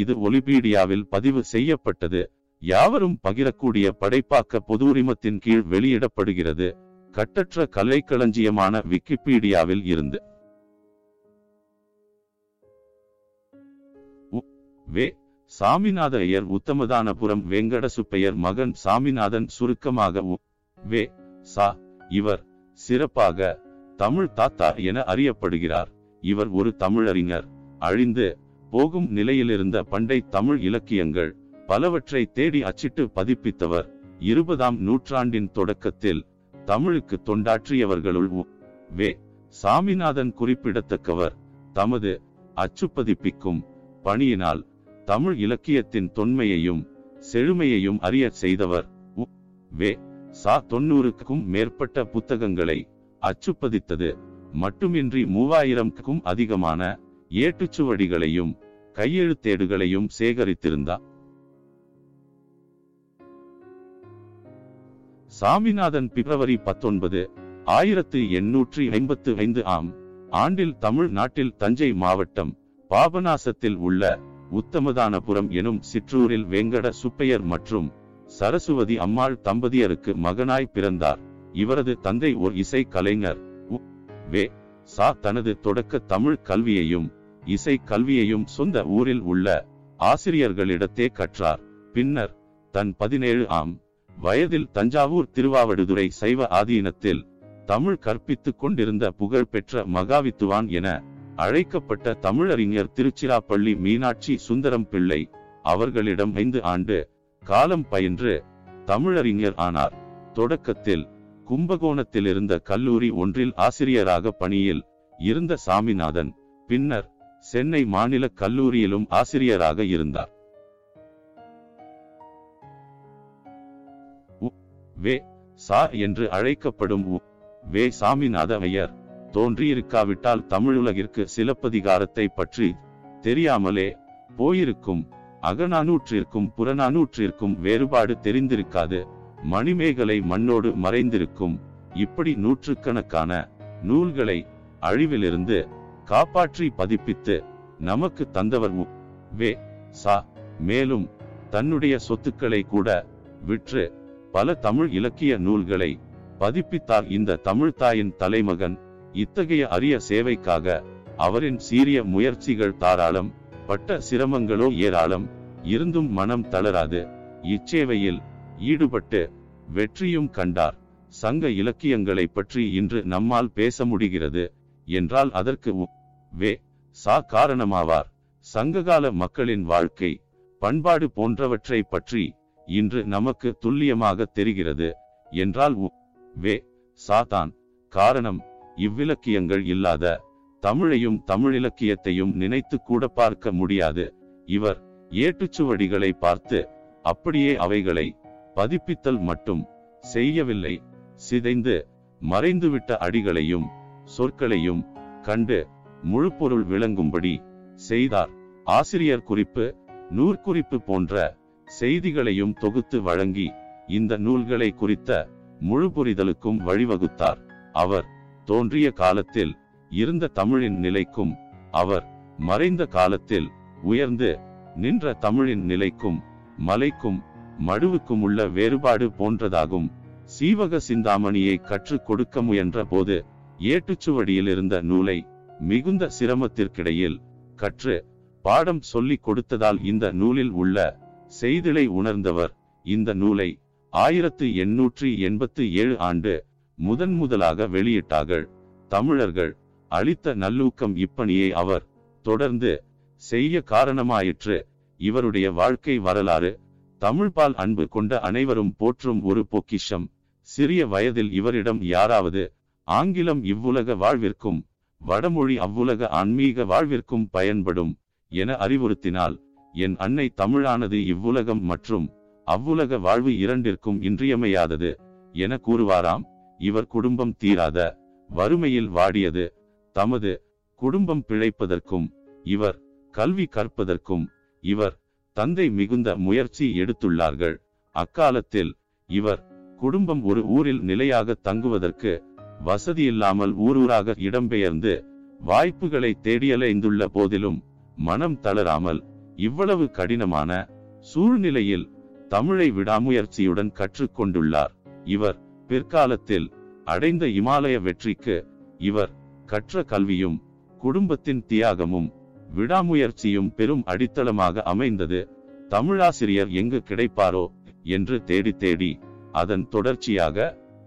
இது ஒலிபீடியாவில் பதிவு செய்யப்பட்டது. யாவரும் பகிரக்கூடிய படைப்பாக்க பொது உரிமத்தின் கீழ் வெளியிடப்படுகிறது. கட்டற்ற கலைக்களஞ்சியமான விக்கிபீடியாவில் இருந்து. வே சாமிநாத ஐயர் உத்தமதானபுரம் வெங்கடசுப்பையர் மகன் சாமிநாதன் சுருக்கமாக உ- வே சா இவர் சிறப்பாக தமிழ் தாத்தா என அறியப்படுகிறார். இவர் ஒரு தமிழறிஞர். அழிந்து போகும் நிலையிலிருந்த பண்டை தமிழ் இலக்கியங்கள் பலவற்றை தேடி அச்சிட்டு பதிப்பித்தவர். இருபதாம் நூற்றாண்டின் தொடக்கத்தில் தமிழுக்கு தொண்டாற்றியவர்களுள் வே சாமிநாதன் குறிப்பிடத்தக்கவர். தமது அச்சுப்பதிப்பிக்கும் பணியினால் தமிழ் இலக்கியத்தின் தொன்மையையும் செழுமையையும் அறிய செய்தவர். வே சா தொண்ணூறுக்கும் மேற்பட்ட புத்தகங்களை அச்சுப்பதித்தது. மட்டுமின்றி மூவாயிரம்க்கும் அதிகமான ஏட்டுச்சுவடிகளையும் கையெழுத்தேடுகளையும் சேகரித்திருந்தார் சாமிநாதன் பிப்ரவரி பத்தொன்பது ஆயிரத்து எண்ணூற்றி ஐம்பத்து ஐந்து ஆம் ஆண்டில் தமிழ்நாட்டில் தஞ்சை மாவட்டம் பாபநாசத்தில் உள்ள உத்தமதானபுரம் எனும் சிற்றூரில் வெங்கட சுப்பையர் மற்றும் சரசுவதி அம்மாள் தம்பதியருக்கு மகனாய் பிறந்தார். இவரது தந்தை ஓர் இசை கலைஞர். உ. வே. சா. தனது தொடக்க தமிழ் கல்வியையும் இசை கல்வியையும் சொந்த ஊரில் உள்ள ஆசிரியர்களிடத்தே கற்றார். பின்னர் தன் பதினேழு ஆம் வயதில் தஞ்சாவூர் திருவாவடுதுறை சைவ ஆதீனத்தில் தமிழ் கற்பித்துக் கொண்டிருந்த புகழ்பெற்ற மகாவித்துவான் என அழைக்கப்பட்ட தமிழறிஞர் திருச்சிராப்பள்ளி மீனாட்சி சுந்தரம் பிள்ளை அவர்களிடம் ஐந்து ஆண்டு காலம் பயின்று தமிழறிஞர் ஆனார். தொடக்கத்தில் கும்பகோணத்தில் இருந்த கல்லூரி ஒன்றில் ஆசிரியராக பணியில் இருந்த சாமிநாதன் பின்னர் சென்னை மாநில கல்லூரியிலும் ஆசிரியராக இருந்தார் வே சா என்று அழைக்கப்படும் உ. வே சாமிநாத ஐயர் தோன்றியிருக்காவிட்டால் தமிழுலகிற்கு சிலப்பதிகாரத்தை பற்றி தெரியாமலே போயிருக்கும் அகநானூற்றிற்கும் புறநானூற்றிற்கும் வேறுபாடு தெரிந்திருக்காது மணிமேகலை மண்ணோடு மறைந்திருக்கும் இப்படி நூற்றுக்கணக்கான நூல்களை அழிவிலிருந்து காப்பாற்றி பதிப்பித்து நமக்கு தந்தவர் வே. சா. மேலும் தன்னுடைய சொத்துக்களை கூட விற்று பல தமிழ் இலக்கிய நூல்களை பதிப்பித்தார். இந்த தமிழ்த்தாயின் தலைமகன் இத்தகைய அரிய சேவைக்காக அவரின் சீரிய முயற்சிகள் தாராளம் பட்ட சிரமங்களோ ஏராளம் இருந்தும் மனம் தளராது. இச்சேவையில் ஈடுபட்டு வெற்றியும் கண்டார். சங்க இலக்கியங்களை பற்றி இன்று நம்மால் பேச முடிகிறது என்றால் அதற்கு வே சா காரணமாவார். சங்ககால மக்களின் வாழ்க்கை பண்பாடு போன்றவற்றை பற்றி இன்று நமக்கு துல்லியமாக தெரிகிறது. என்றால் உ. வே சாதான் காரணம். இவ்விலக்கியங்கள் இல்லாத தமிழையும் தமிழிலக்கியத்தையும் நினைத்து கூட பார்க்க முடியாது. இவர் ஏட்டுச்சுவடிகளை பார்த்து அப்படியே அவைகளை பதிப்பித்தல் மட்டும் செய்யவில்லை. சிதைந்து மறைந்துவிட்ட அடிகளையும் சொற்களையும் கண்டு முழுப்பொருள் விளங்கும்படி செய்தார். ஆசிரியர் குறிப்பு நூற்குறிப்பு போன்ற செய்திகளையும் தொகுத்து வழங்கி இந்த நூல்களை குறித்த முழு புரிதலுக்கும் வழிவகுத்தார். அவர் தோன்றிய காலத்தில் இருந்த தமிழின் நிலைக்கும் அவர் மறைந்த காலத்தில் உயர்ந்து நின்ற தமிழின் நிலைக்கும் மலைக்கும் மடுவுக்கும் உள்ள வேறுபாடு போன்றதாகும். சீவக சிந்தாமணியை கற்றுக் கொடுக்க முயன்ற போது ஏட்டுச்சுவடியில் இருந்த நூலை மிகுந்த சிரமத்திற்கிடையில் கற்று பாடம் சொல்லிக் கொடுத்ததால் இந்த நூலில் உள்ள செய்திலை உணர்ந்தவர். இந்த நூலை ஆயிரத்து எண்ணூற்றி எண்பத்து ஏழு ஆண்டு முதன் முதலாக வெளியிட்டார்கள். தமிழர்கள் அளித்த நல்லூக்கம் இப்பணியை அவர் தொடர்ந்து செய்ய காரணமாயிற்று. இவருடைய வாழ்க்கை வரலாறு தமிழ்பால் அன்பு கொண்ட அனைவரும் போற்றும் ஒரு பொக்கிஷம். சிறிய வயதில் இவரிடம் யாராவது ஆங்கிலம் இவ்வுலக வாழ்விற்கும் வடமொழி அவ்வுலக ஆன்மீக வாழ்விற்கும் பயன்படும் என அறிவுறுத்தினால் என் அன்னை தமிழானது இவ்வுலகம் மற்றும் அவ்வுலக வாழ்வு இரண்டிற்கும் இன்றியமையாதது என கூறுவாராம். இவர் குடும்பம் தீராத வறுமையில் வாடியது. தமது குடும்பம் பிழைப்பதற்கும் இவர் கல்வி கற்பதற்கும் இவர் தந்தை மிகுந்த முயற்சி எடுத்துள்ளார்கள். அக்காலத்தில் இவர் குடும்பம் ஒரு ஊரில் நிலையாக தங்குவதற்கு வசதியில்லாமல் ஊரூராக இடம்பெயர்ந்து வாய்ப்புகளை தேடியலைந்துள்ள போதிலும் மனம் தளராமல் இவ்வளவு கடினமான சூழ்நிலையில் தமிழை விடாமுயற்சியுடன் கற்றுக்கொண்டுள்ளார். இவர் பிற்காலத்தில் அடைந்த இமாலய வெற்றிக்கு இவர் கற்ற கல்வியும் குடும்பத்தின் தியாகமும் விடாமுயற்சியும் பெரும் அடித்தளமாக அமைந்தது. தமிழாசிரியர் எங்கு கிடைப்பாரோ என்று தேடி தேடி அதன் தொடர்ச்சியாக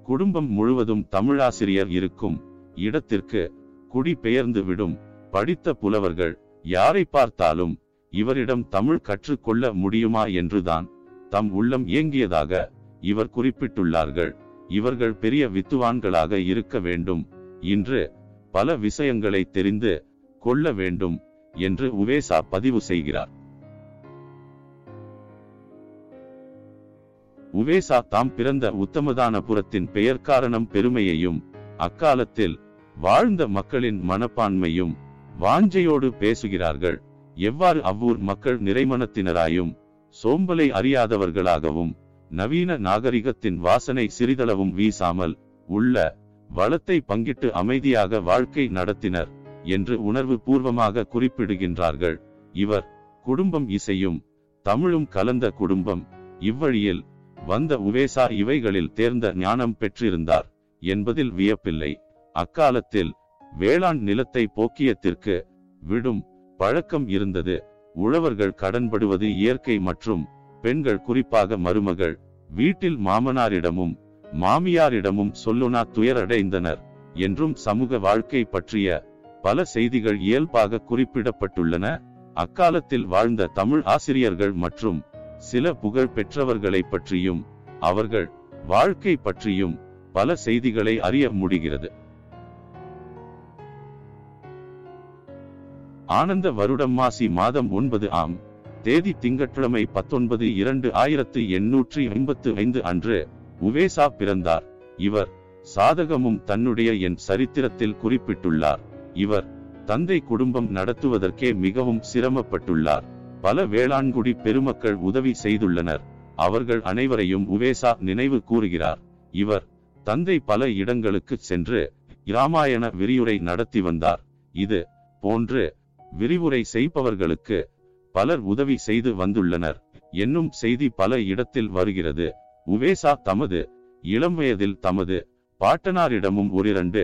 குடும்பம் முழுவதும் தமிழாசிரியர் இருக்கும் இடத்திற்கு குடிபெயர்ந்து விடும் படித்த புலவர்கள் யாரை பார்த்தாலும் இவரிடம் தமிழ் கற்றுக்கொள்ள முடியுமா என்றுதான் தம் உள்ளம் ஏங்கியதாக இவர் குறிப்பிட்டுள்ளார்கள். இவர்கள் பெரிய வித்துவான்களாக இருக்க வேண்டும். இன்று பல விஷயங்களை தெரிந்து கொள்ள வேண்டும் என்று உவேசா பதிவு செய்கிறார். உவேசா தாம் பிறந்த உத்தமதானபுரத்தின் பெயர் காரணம் பெருமையையும் அக்காலத்தில் வாழ்ந்த மக்களின் மனப்பான்மையும் வாஞ்சையோடு பேசுகிறார்கள். எவ்வாறு அவ்வூர் மக்கள் நிறைமனத்தினராயும் சோம்பலை அறியாதவர்களாகவும் நவீன நாகரிகத்தின் வாசனை சிறிதளவும் வீசாமல் உள்ள வளத்தை பங்கிட்டு அமைதியாக வாழ்க்கை நடத்தினர் என்று உணர்வு பூர்வமாக குறிப்பிடுகின்றார்கள். இவர் குடும்பம் இசையும் தமிழும் கலந்த குடும்பம். இவ்வழியில் வந்த உவேசா இவைகளில் தேர்ந்த ஞானம் பெற்றிருந்தார் என்பதில் வியப்பில்லை. அக்காலத்தில் வேளாண் நிலத்தை போக்கியத்திற்கு விடும் பழக்கம் இருந்தது. உழவர்கள் கடன்படுவது இயற்கை மற்றும் பெண்கள் குறிப்பாக மருமகள். வீட்டில் மாமனாரிடமும் மாமியாரிடமும் சொல்லுனா துயரடைந்தனர் என்றும் சமூக வாழ்க்கை பற்றிய பல செய்திகள் இயல்பாக குறிப்பிடப்பட்டுள்ளன. அக்காலத்தில் வாழ்ந்த தமிழ் ஆசிரியர்கள் மற்றும் சில புகழ் பெற்றவர்களை பற்றியும் அவர்கள் வாழ்க்கை பற்றியும் பல செய்திகளை அறிய முடிகிறது. ஆனந்த வருடம் மாசி மாதம் ஒன்பது ஆம் தேதி திங்கட்கிழமை பத்தொன்பது இரண்டு ஆயிரத்து எண்ணூற்றி ஐம்பத்து ஐந்து அன்று உவேசா பிறந்தார். இவர் சாதகமும் தன்னுடைய என் சரித்திரத்தில் குறிப்பிட்டுள்ளார். இவர் தந்தை குடும்பம் நடத்துவதற்கே மிகவும் சிரமப்பட்டுள்ளார். பல வேளாண்குடி பெருமக்கள் உதவி செய்துள்ளனர். அவர்கள் அனைவரையும் உவேசா நினைவு கூறுகிறார். இவர் தந்தை பல இடங்களுக்கு சென்று இராமாயண விரிவுரை நடத்தி வந்தார். இது போன்று விரிவுரை செய்பவர்களுக்கு பலர் உதவி செய்து வந்துள்ளனர். என்னும் செய்தி பல இடத்தில் வருகிறது. உவேசா தமது இளம் வயதில் தமது பாட்டனாரிடமும் ஒரிரண்டு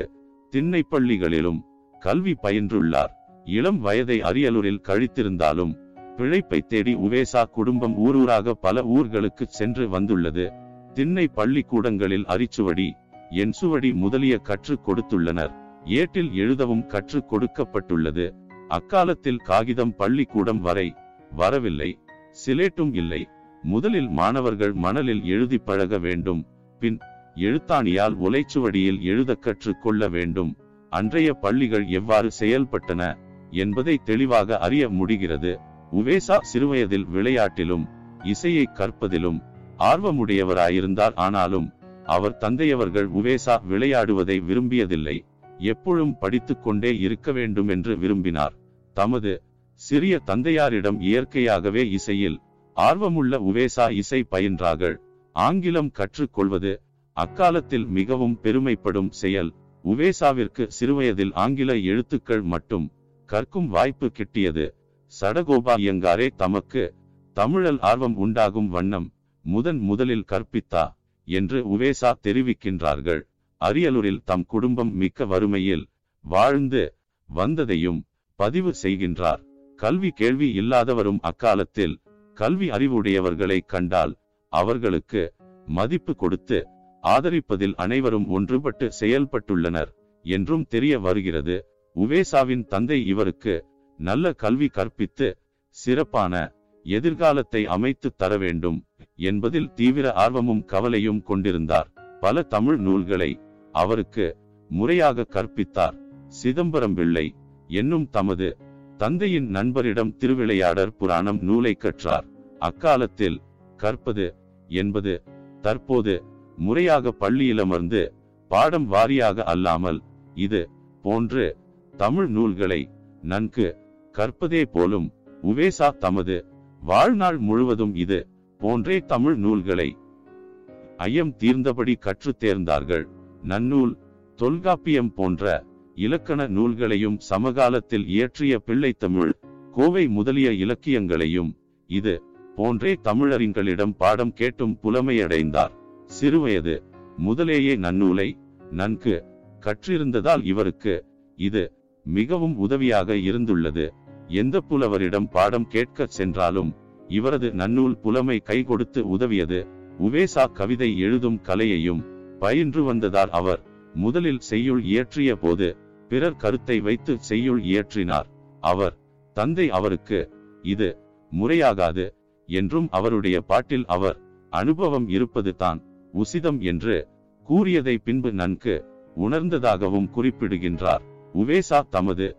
திண்ணைப்பள்ளிகளிலும் கல்வி பயின்றுள்ளார். இளம் வயதை அரியலூரில் கழித்திருந்தாலும் பிழைப்பை தேடி உவேசா குடும்பம் ஊரூராக பல ஊர்களுக்கு சென்று வந்துள்ளது. திண்ணை பள்ளிக்கூடங்களில் அரிச்சுவடி என்சுவடி முதலிய கற்றுக் கொடுத்துள்ளனர். ஏட்டில் எழுதவும் கற்றுக் கொடுக்கப்பட்டுள்ளது. அக்காலத்தில் காகிதம் பள்ளிக்கூடம் வரை வரவில்லை. சிலேட்டும் இல்லை. முதலில் மாணவர்கள் மணலில் எழுதி பழக வேண்டும். பின் எழுத்தாணியால் உலைச்சுவடியில் எழுத கற்றுக் கொள்ள வேண்டும். அன்றைய பள்ளிகள் எவ்வாறு செயல்பட்டன என்பதை தெளிவாக அறிய முடிகிறது. உவேசா சிறுவயதில் விளையாட்டிலும் இசையை கற்பதிலும் ஆர்வமுடையவராயிருந்தார். ஆனாலும் அவர் தந்தையவர்கள் உவேசா விளையாடுவதை விரும்பியதில்லை. எப்பொழுதும் படித்துக் கொண்டே இருக்க வேண்டும் என்று விரும்பினார். தமது சிறிய தந்தையாரிடம் இயற்கையாகவே இசையில் ஆர்வமுள்ள உவேசா இசை பயின்றார்கள். ஆங்கிலம் கற்றுக்கொள்வது அக்காலத்தில் மிகவும் பெருமைப்படும் செயல். உவேசாவிற்கு சிறுவயதில் ஆங்கில எழுத்துக்கள் மட்டும் கற்கும் வாய்ப்பு கிட்டியது. சடகோபாயங்காரே தமக்கு தமிழல் ஆர்வம் உண்டாகும் வண்ணம் முதன் முதலில் கற்பித்தா என்று உவேசா தெரிவிக்கின்றார்கள். அரியலூரில் தம் குடும்பம் மிக்க வறுமையில் வாழ்ந்து வந்ததையும் பதிவு செய்கின்றார். கல்வி கேள்வி இல்லாதவரும் அக்காலத்தில் கல்வி அறிவுடையவர்களை கண்டால் அவர்களுக்கு மதிப்பு கொடுத்து ஆதரிப்பதில் அனைவரும் ஒன்றுபட்டு செயல்பட்டுள்ளனர் என்றும் தெரிய வருகிறது. உவேசாவின் தந்தை இவருக்கு நல்ல கல்வி கற்பித்து சிறப்பான எதிர்காலத்தை அமைத்து தர வேண்டும் என்பதில் தீவிர ஆர்வமும் கவலையும் கொண்டிருந்தார். பல தமிழ் நூல்களை அவருக்கு முறையாக கற்பித்தார். சிதம்பரம் பிள்ளை என்னும் தமது தந்தையின் நண்பரிடம் திருவிளையாடர் புராணம் நூலை கற்றார். அக்காலத்தில் கற்பது என்பது தற்போது முறையாக பள்ளியிலமர்ந்து பாடம் வாரியாக அல்லாமல் இது போன்று தமிழ் நூல்களை நன்கு கற்பதே போலும் உவேசா தமது வாழ்நாள் முழுவதும் இது போன்றே தமிழ் நூல்களை ஐயம் தீர்ந்தபடி கற்றுத் தேர்ந்தார்கள். நன்னூல் தொல்காப்பியம் போன்ற இலக்கண நூல்களையும் சமகாலத்தில் இயற்றிய பிள்ளை தமிழ் கோவை முதலிய இலக்கியங்களையும் இது போன்றே தமிழறிஞர்களிடம் பாடம் கேட்டும் புலமையடைந்தார். சிறுவயது முதலேயே நன்னூலை நன்கு கற்றிருந்ததால் இவருக்கு இது மிகவும் உதவியாக இருந்துள்ளது. எந்த புலவரிடம் பாடம் கேட்க சென்றாலும் இவரது நன்னூல் புலமை கை கொடுத்து உதவியது. உவேசா கவிதை எழுதும் கலையையும் பயின்று வந்ததால் அவர் முதலில் செய்யுள் இயற்றிய போது பிறர் கருத்தை வைத்து செய்யுள் இயற்றினார். அவர் தந்தை அவருக்கு இது முறையாகாது என்றும் அவருடைய பாட்டில் அவர் அனுபவம் இருப்பது தான் உசிதம் என்று கூறியதை பின்பு நன்கு உணர்ந்ததாகவும் குறிப்பிடுகின்றார். உவேசா தமது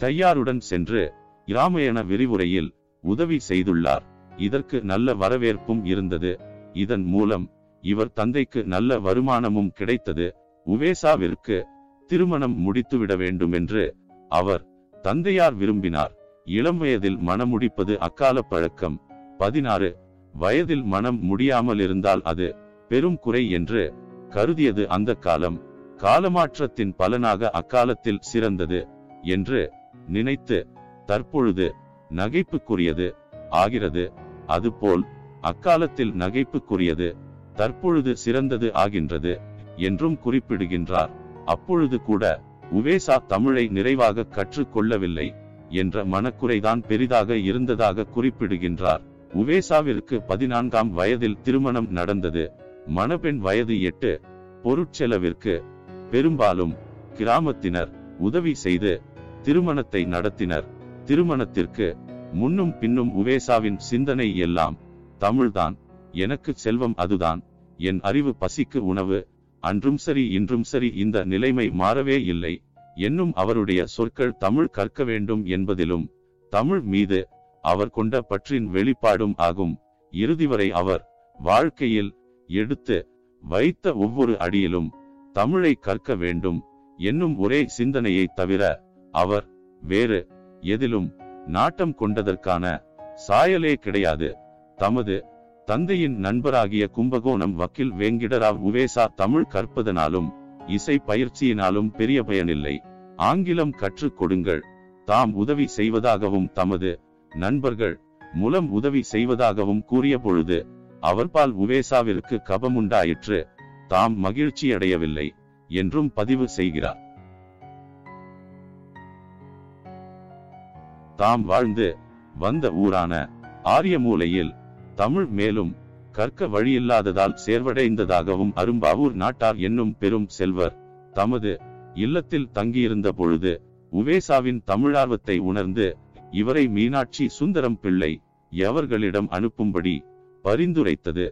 தையாருடன் சென்று இராமயண விரிவுரையில் உதவி செய்துள்ளார். இதற்கு நல்ல வரவேற்பும் இருந்தது. இதன் மூலம் இவர் தந்தைக்கு நல்ல வருமானமும் கிடைத்தது. உவேசாவிற்கு திருமணம் முடித்துவிட வேண்டும் என்று அவர் தந்தையார் விரும்பினார். இளம் வயதில் மணமுடிப்பது அக்கால பழக்கம். பதினாறு. வயதில் மனம் முடியாமல் இருந்தால் அது பெரும் குறை என்று கருதியது அந்த காலம். காலமாற்றத்தின் பலனாக அக்காலத்தில் சிறந்தது என்று நினைத்து தற்பொழுது நகைப்புக்குரியது ஆகிறது. அதுபோல் அக்காலத்தில் நகைப்புக்குரியது தற்பொழுது சிறந்தது ஆகின்றது என்றும் குறிப்பிடுகின்றார். அப்பொழுது கூட உவேசா தமிழை நிறைவாக கற்றுக்கொள்ளவில்லை என்ற மனக்குறைதான் பெரிதாக இருந்ததாக குறிப்பிடுகின்றார். உவேசாவிற்கு பதினான்காம் வயதில் திருமணம் நடந்தது. மணப்பெண் வயது எட்டு பொருட்செலவிற்கு பெரும்பாலும் கிராமத்தினர் உதவி செய்து திருமணத்தை நடத்தினர். திருமணத்திற்கு முன்னும் பின்னும் உவேசாவின் சிந்தனை எல்லாம் தமிழ்தான். எனக்கு செல்வம் அதுதான். என் அறிவு பசிக்கு உணவு. அன்றும் சரி இன்றும் சரி இந்த நிலைமை மாறவே இல்லை. என்னும் அவருடைய சொற்கள் தமிழ் கற்க வேண்டும் என்பதிலும் தமிழ் மீது அவர் கொண்ட பற்றின் வெளிப்பாடும் ஆகும். இறுதி வரை அவர் வாழ்க்கையில் எடுத்து வைத்த ஒவ்வொரு அடியிலும் தமிழை கற்க வேண்டும் என்னும் ஒரே சிந்தனையை தவிர அவர் வேறு எதிலும் நாட்டம் கொண்டதற்கான சாயலே கிடையாது. தமது தந்தையின் நண்பராகிய கும்பகோணம் வக்கீல் வேங்கிடராவ் உவேசா தமிழ் கற்பதனாலும் இசை பயிற்சியினாலும் பெரிய பயனில்லை. ஆங்கிலம் கற்றுக் கொடுங்கள். தாம் உதவி செய்வதாகவும் தமது நண்பர்கள் மூலம் உதவி செய்வதாகவும் கூறிய பொழுது அவர்பால் உவேசாவிற்கு கபமுண்டாயிற்று. தாம் மகிழ்ச்சியடையவில்லை என்றும் பதிவு செய்கிறார். தாம் வாழ்ந்து வந்த ஊரான ஆரியமூலையில் தமிழ் மேலும் கற்க வழியில்லாததால் சேர்வடைந்ததாகவும் அரும்பாவூர் நாட்டார் என்னும் பெரும் செல்வர் தமது இல்லத்தில் தங்கியிருந்த பொழுது உவேசாவின் தமிழார்வத்தை உணர்ந்து இவரை மீனாட்சி சுந்தரம் பிள்ளை எவர்களிடம் அனுப்பும்படி பரிந்துரைத்தது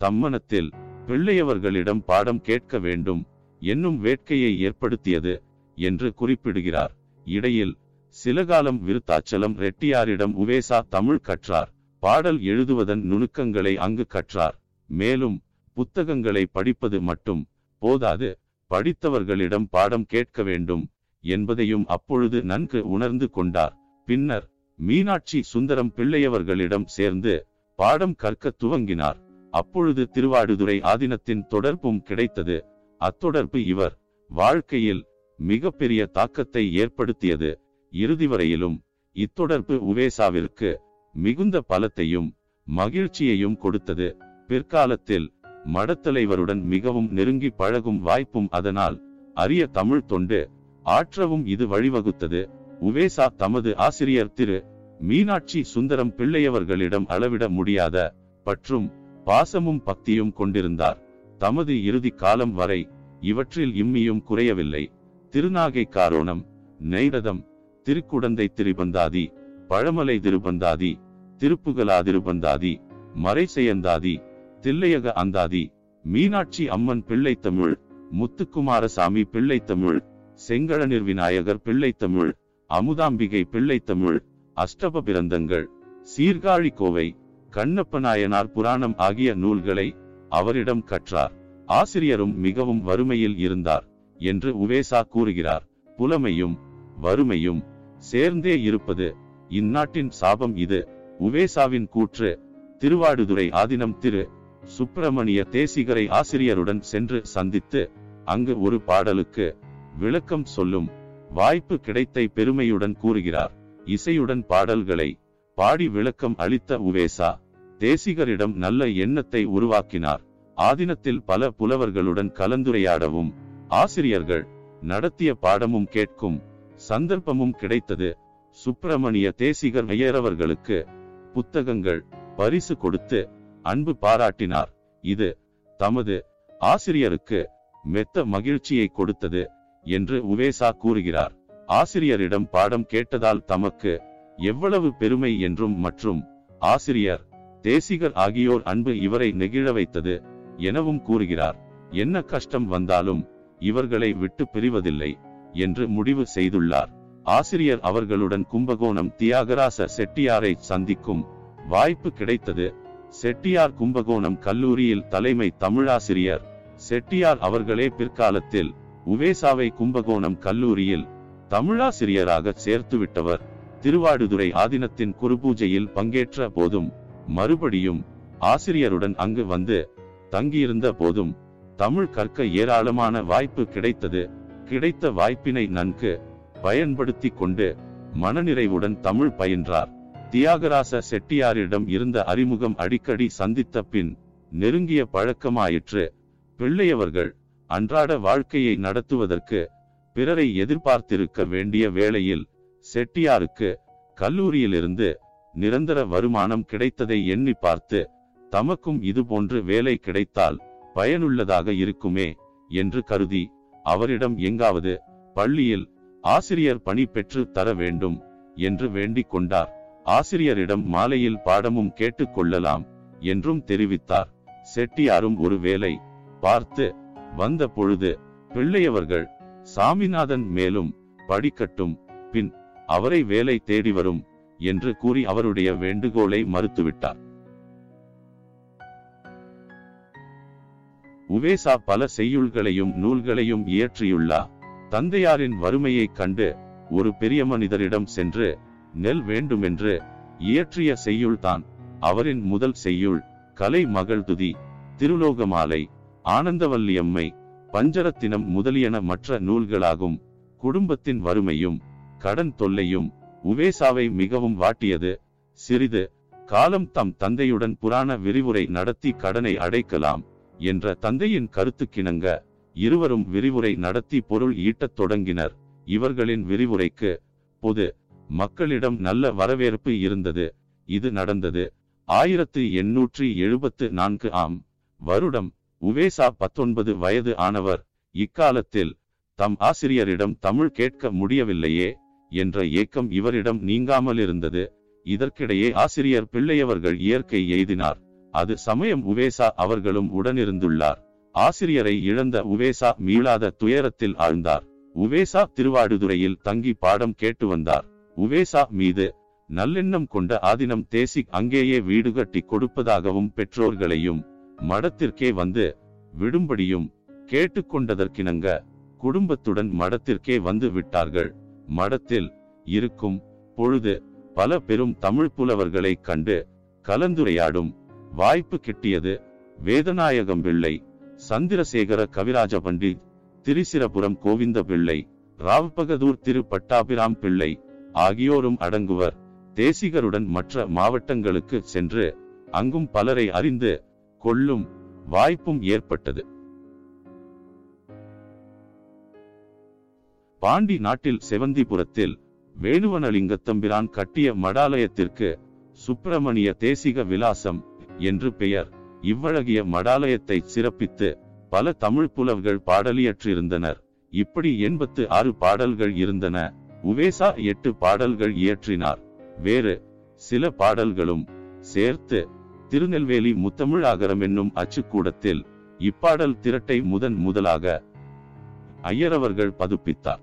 தம்மனத்தில் பிள்ளையவர்களிடம் பாடம் கேட்க வேண்டும் என்னும் வேட்கையை ஏற்படுத்தியது என்று குறிப்பிடுகிறார். இடையில் சில காலம் விருத்தாச்சலம் ரெட்டியாரிடம் உவேசா தமிழ் கற்றார். பாடல் எழுதுவதன் நுணுக்கங்களை அங்கு கற்றார். மேலும் புத்தகங்களை படிப்பது மட்டும் போதாது படித்தவர்களிடம் பாடம் கேட்க வேண்டும் என்பதையும் அப்பொழுது நன்கு உணர்ந்து கொண்டார். பின்னர் மீனாட்சி சுந்தரம் பிள்ளையவர்களிடம் சேர்ந்து பாடம் கற்க துவங்கினார். அப்பொழுது திருவாடுதுறை ஆதீனத்தின் தொடர்பும் கிடைத்தது. அத்தொடர்பு இவர் வாழ்க்கையில் மிகப்பெரிய தாக்கத்தை ஏற்படுத்தியது. இறுதி வரையிலும் இத்தொடர்பு உவேசாவிற்கு மிகுந்த பலத்தையும் மகிழ்ச்சியையும் கொடுத்தது. பிற்காலத்தில் மடத்தலைவருடன் மிகவும் நெருங்கி பழகும் வாய்ப்பும் அதனால் அரிய தமிழ் தொண்டு ஆற்றவும் இது வழிவகுத்தது. உவேசா தமது ஆசிரியர் திரு மீனாட்சி சுந்தரம் பிள்ளையவர்களிடம் அளவிட முடியாத பற்றும் பாசமும் பக்தியும் கொண்டிருந்தார். தமது இறுதி காலம் வரை இவற்றில் இம்மியும் குறையவில்லை. திருநாகை காரோணம் நெய்ரதம் திருக்குடந்தை திருபந்தாதி பழமலை திருபந்தாதி திருப்புகலா திருபந்தாதி மறைசெயந்தாதி தில்லையக அந்தாதி மீனாட்சி அம்மன் பிள்ளைத்தமிழ் முத்துக்குமாரசாமி பிள்ளைத்தமிழ் செங்கழநீர் விநாயகர் பிள்ளைத்தமிழ் அமுதாம்பிகை பிள்ளைத்தமிழ் அஷ்டப பிறந்தங்கள் சீர்காழி கோவை கண்ணப்பநாயனார் புராணம் ஆகிய நூல்களை அவரிடம் கற்றார். ஆசிரியரும் மிகவும் வறுமையில் இருந்தார் என்று உவேசா கூறுகிறார். புலமையும் வறுமையும் சேர்ந்தே இருப்பது இந்நாட்டின் சாபம் இது. உவேசாவின் கூற்று திருவாடுதுறை ஆதினம் திரு. சுப்பிரமணிய தேசிகரை ஆசிரியருடன் சென்று சந்தித்து அங்கு ஒரு பாடலுக்கு விளக்கம் சொல்லும் வாய்ப்பு கிடைத்தை பெருமையுடன் கூறுகிறார். இசையுடன் பாடல்களை பாடி விளக்கம் அளித்த உவேசா தேசிகரிடம் நல்ல எண்ணத்தை உருவாக்கினார். ஆதினத்தில் பல புலவர்களுடன் கலந்துரையாடவும் ஆசிரியர்கள் நடத்திய பாடமும் கேட்கும் சந்தர்ப்பமும் கிடைத்தது. சுப்பிரமணிய தேசிகர் ஐயரவர்களுக்கு புத்தகங்கள் பரிசு கொடுத்து அன்பு பாராட்டினார். இது தமது ஆசிரியருக்கு மெத்த மகிழ்ச்சியை கொடுத்தது என்று உவேசா கூறுகிறார். ஆசிரியரிடம் பாடம் கேட்டதால் தமக்கு எவ்வளவு பெருமை என்றும் மற்றும் ஆசிரியர் தேசிகர் ஆகியோர் அன்பு இவரை நெகிழ வைத்தது எனவும் கூறுகிறார். என்ன கஷ்டம் வந்தாலும் இவர்களை விட்டு பிரிவதில்லை என்று முடிவு செய்துள்ளார். ஆசிரியர் அவர்களுடன் கும்பகோணம் தியாகராச செட்டியாரை சந்திக்கும் வாய்ப்பு கிடைத்தது. செட்டியார் கும்பகோணம் கல்லூரியில் தலைமை தமிழாசிரியர் செட்டியார் அவர்களே பிற்காலத்தில் உவேசாவை கும்பகோணம் கல்லூரியில் தமிழாசிரியராக சேர்த்துவிட்டவர். திருவாடுதுறை ஆதினத்தின் குருபூஜையில் பங்கேற்ற போதும் மறுபடியும் ஆசிரியருடன் அங்கு வந்து தங்கியிருந்த போதும் தமிழ் கற்க ஏராளமான வாய்ப்பு கிடைத்தது. கிடைத்த வாய்ப்பினை நன்கு பயன்படுத்தி கொண்டு மனநிறைவுடன் தமிழ் பயின்றார். தியாகராச செட்டியாரிடம் இருந்த அறிமுகம் அடிக்கடி சந்தித்த பின் நெருங்கிய பழக்கமாயிற்று. பிள்ளையவர்கள் அன்றாட வாழ்க்கையை நடத்துவதற்கு பிறரை எதிர்பார்த்திருக்க வேண்டிய வேளையில் செட்டியாருக்கு கல்லூரியிலிருந்து நிரந்தர வருமானம் கிடைத்ததை எண்ணி பார்த்து தமக்கும் இதுபோன்று வேலை கிடைத்தால் பயனுள்ளதாக இருக்குமே என்று கருதி அவரிடம் எங்காவது பள்ளியில் ஆசிரியர் பணி பெற்று தர வேண்டும் என்று வேண்டிக் கொண்டார். ஆசிரியரிடம் மாலையில் பாடமும் கேட்டுக்கொள்ளலாம் என்றும் தெரிவித்தார். செட்டியாரும் ஒரு வேலை பார்த்து வந்த பொழுது பிள்ளையவர்கள் சாமிநாதன் மேலும் படிக்கட்டும் பின் அவரை வேலை தேடி வரும் என்று கூறி அவருடைய வேண்டுகோளை மறுத்துவிட்டார். உவேசா பல செய்யுள்களையும் நூல்களையும் இயற்றியுள்ளார் தந்தையாரின் வறுமையைக் கண்டு ஒரு பெரிய மனிதரிடம் சென்று நெல் வேண்டுமென்று இயற்றிய செய்யுள்தான் அவரின் முதல் செய்யுள் கலை மகள் துதி திருலோகமாலை ஆனந்தவல்லியம்மை பஞ்சரத்தினம் முதலியன மற்ற நூல்களாகும் குடும்பத்தின் வறுமையும் கடன் தொல்லையும் உவேசாவை மிகவும் வாட்டியது. சிறிது காலம் தம் தந்தையுடன் புராண விரிவுரை நடத்தி கடனை அடைக்கலாம் என்ற தந்தையின் கருத்துக்கிணங்க இருவரும் விரிவுரை நடத்தி பொருள் ஈட்டத் தொடங்கினர். இவர்களின் விரிவுரைக்கு பொது மக்களிடம் நல்ல வரவேற்பு இருந்தது. இது நடந்தது ஆயிரத்து எண்ணூற்றி எழுபத்து நான்கு ஆம் வருடம். உவேசா பத்தொன்பது வயது ஆனவர். இக்காலத்தில் தம் ஆசிரியரிடம் தமிழ் கேட்க முடியவில்லையே. என்ற ஏக்கம் இவரிடம் நீங்காமல் இருந்தது இதற்கிடையே ஆசிரியர் பிள்ளையவர்கள் இயற்கை எய்தினார். அது சமயம் உவேசா அவர்களும் உடனிருந்துள்ளார். ஆசிரியரை இழந்த உவேசா மீளாத துயரத்தில் ஆழ்ந்தார். உவேசா திருவாடுதுறையில் தங்கி பாடம் கேட்டு வந்தார். உவேசா மீது நல்லெண்ணம் கொண்ட ஆதினம் தேசிக் அங்கேயே வீடு கட்டி கொடுப்பதாகவும் பெற்றோர்களையும் மடத்திற்கே வந்து விடும்படியும் கேட்டுக்கொண்டதற்கிணங்க குடும்பத்துடன் மடத்திற்கே வந்து விட்டார்கள். மடத்தில் இருக்கும் பொழுது பல பெரும் தமிழ் புலவர்களை கண்டு கலந்துரையாடும் வாய்ப்பு கிட்டியது வேதநாயகம் பிள்ளை சந்திரசேகர கவிராஜ பண்டித் திரிசிரபுரம் கோவிந்த பிள்ளை ராவ்பகதூர் திரு பட்டாபிராம் பிள்ளை ஆகியோரும் அடங்குவர். தேசிகருடன் மற்ற மாவட்டங்களுக்கு சென்று அங்கும் பலரை அறிந்து கொள்ளும் வாய்ப்பும் ஏற்பட்டது. பாண்டி நாட்டில் செவந்திபுரத்தில் வேணுவனலிங்கத்தம்பிரான் கட்டிய மடாலயத்திற்கு சுப்பிரமணிய தேசிக விலாசம் என்று பெயர். இவ்வழகிய மடாலயத்தை சிறப்பித்து பல தமிழ் புலவர்கள் பாடலியற்றிருந்தனர். இப்படி எண்பத்து ஆறு பாடல்கள் இருந்தன. உவேசா எட்டு பாடல்கள் இயற்றினார். வேறு சில பாடல்களும் சேர்த்து திருநெல்வேலி முத்தமிழ் ஆகரம் என்னும் அச்சுக்கூடத்தில் இப்பாடல் திரட்டை முதன் முதலாக ஐயரவர்கள் பதுப்பித்தார்.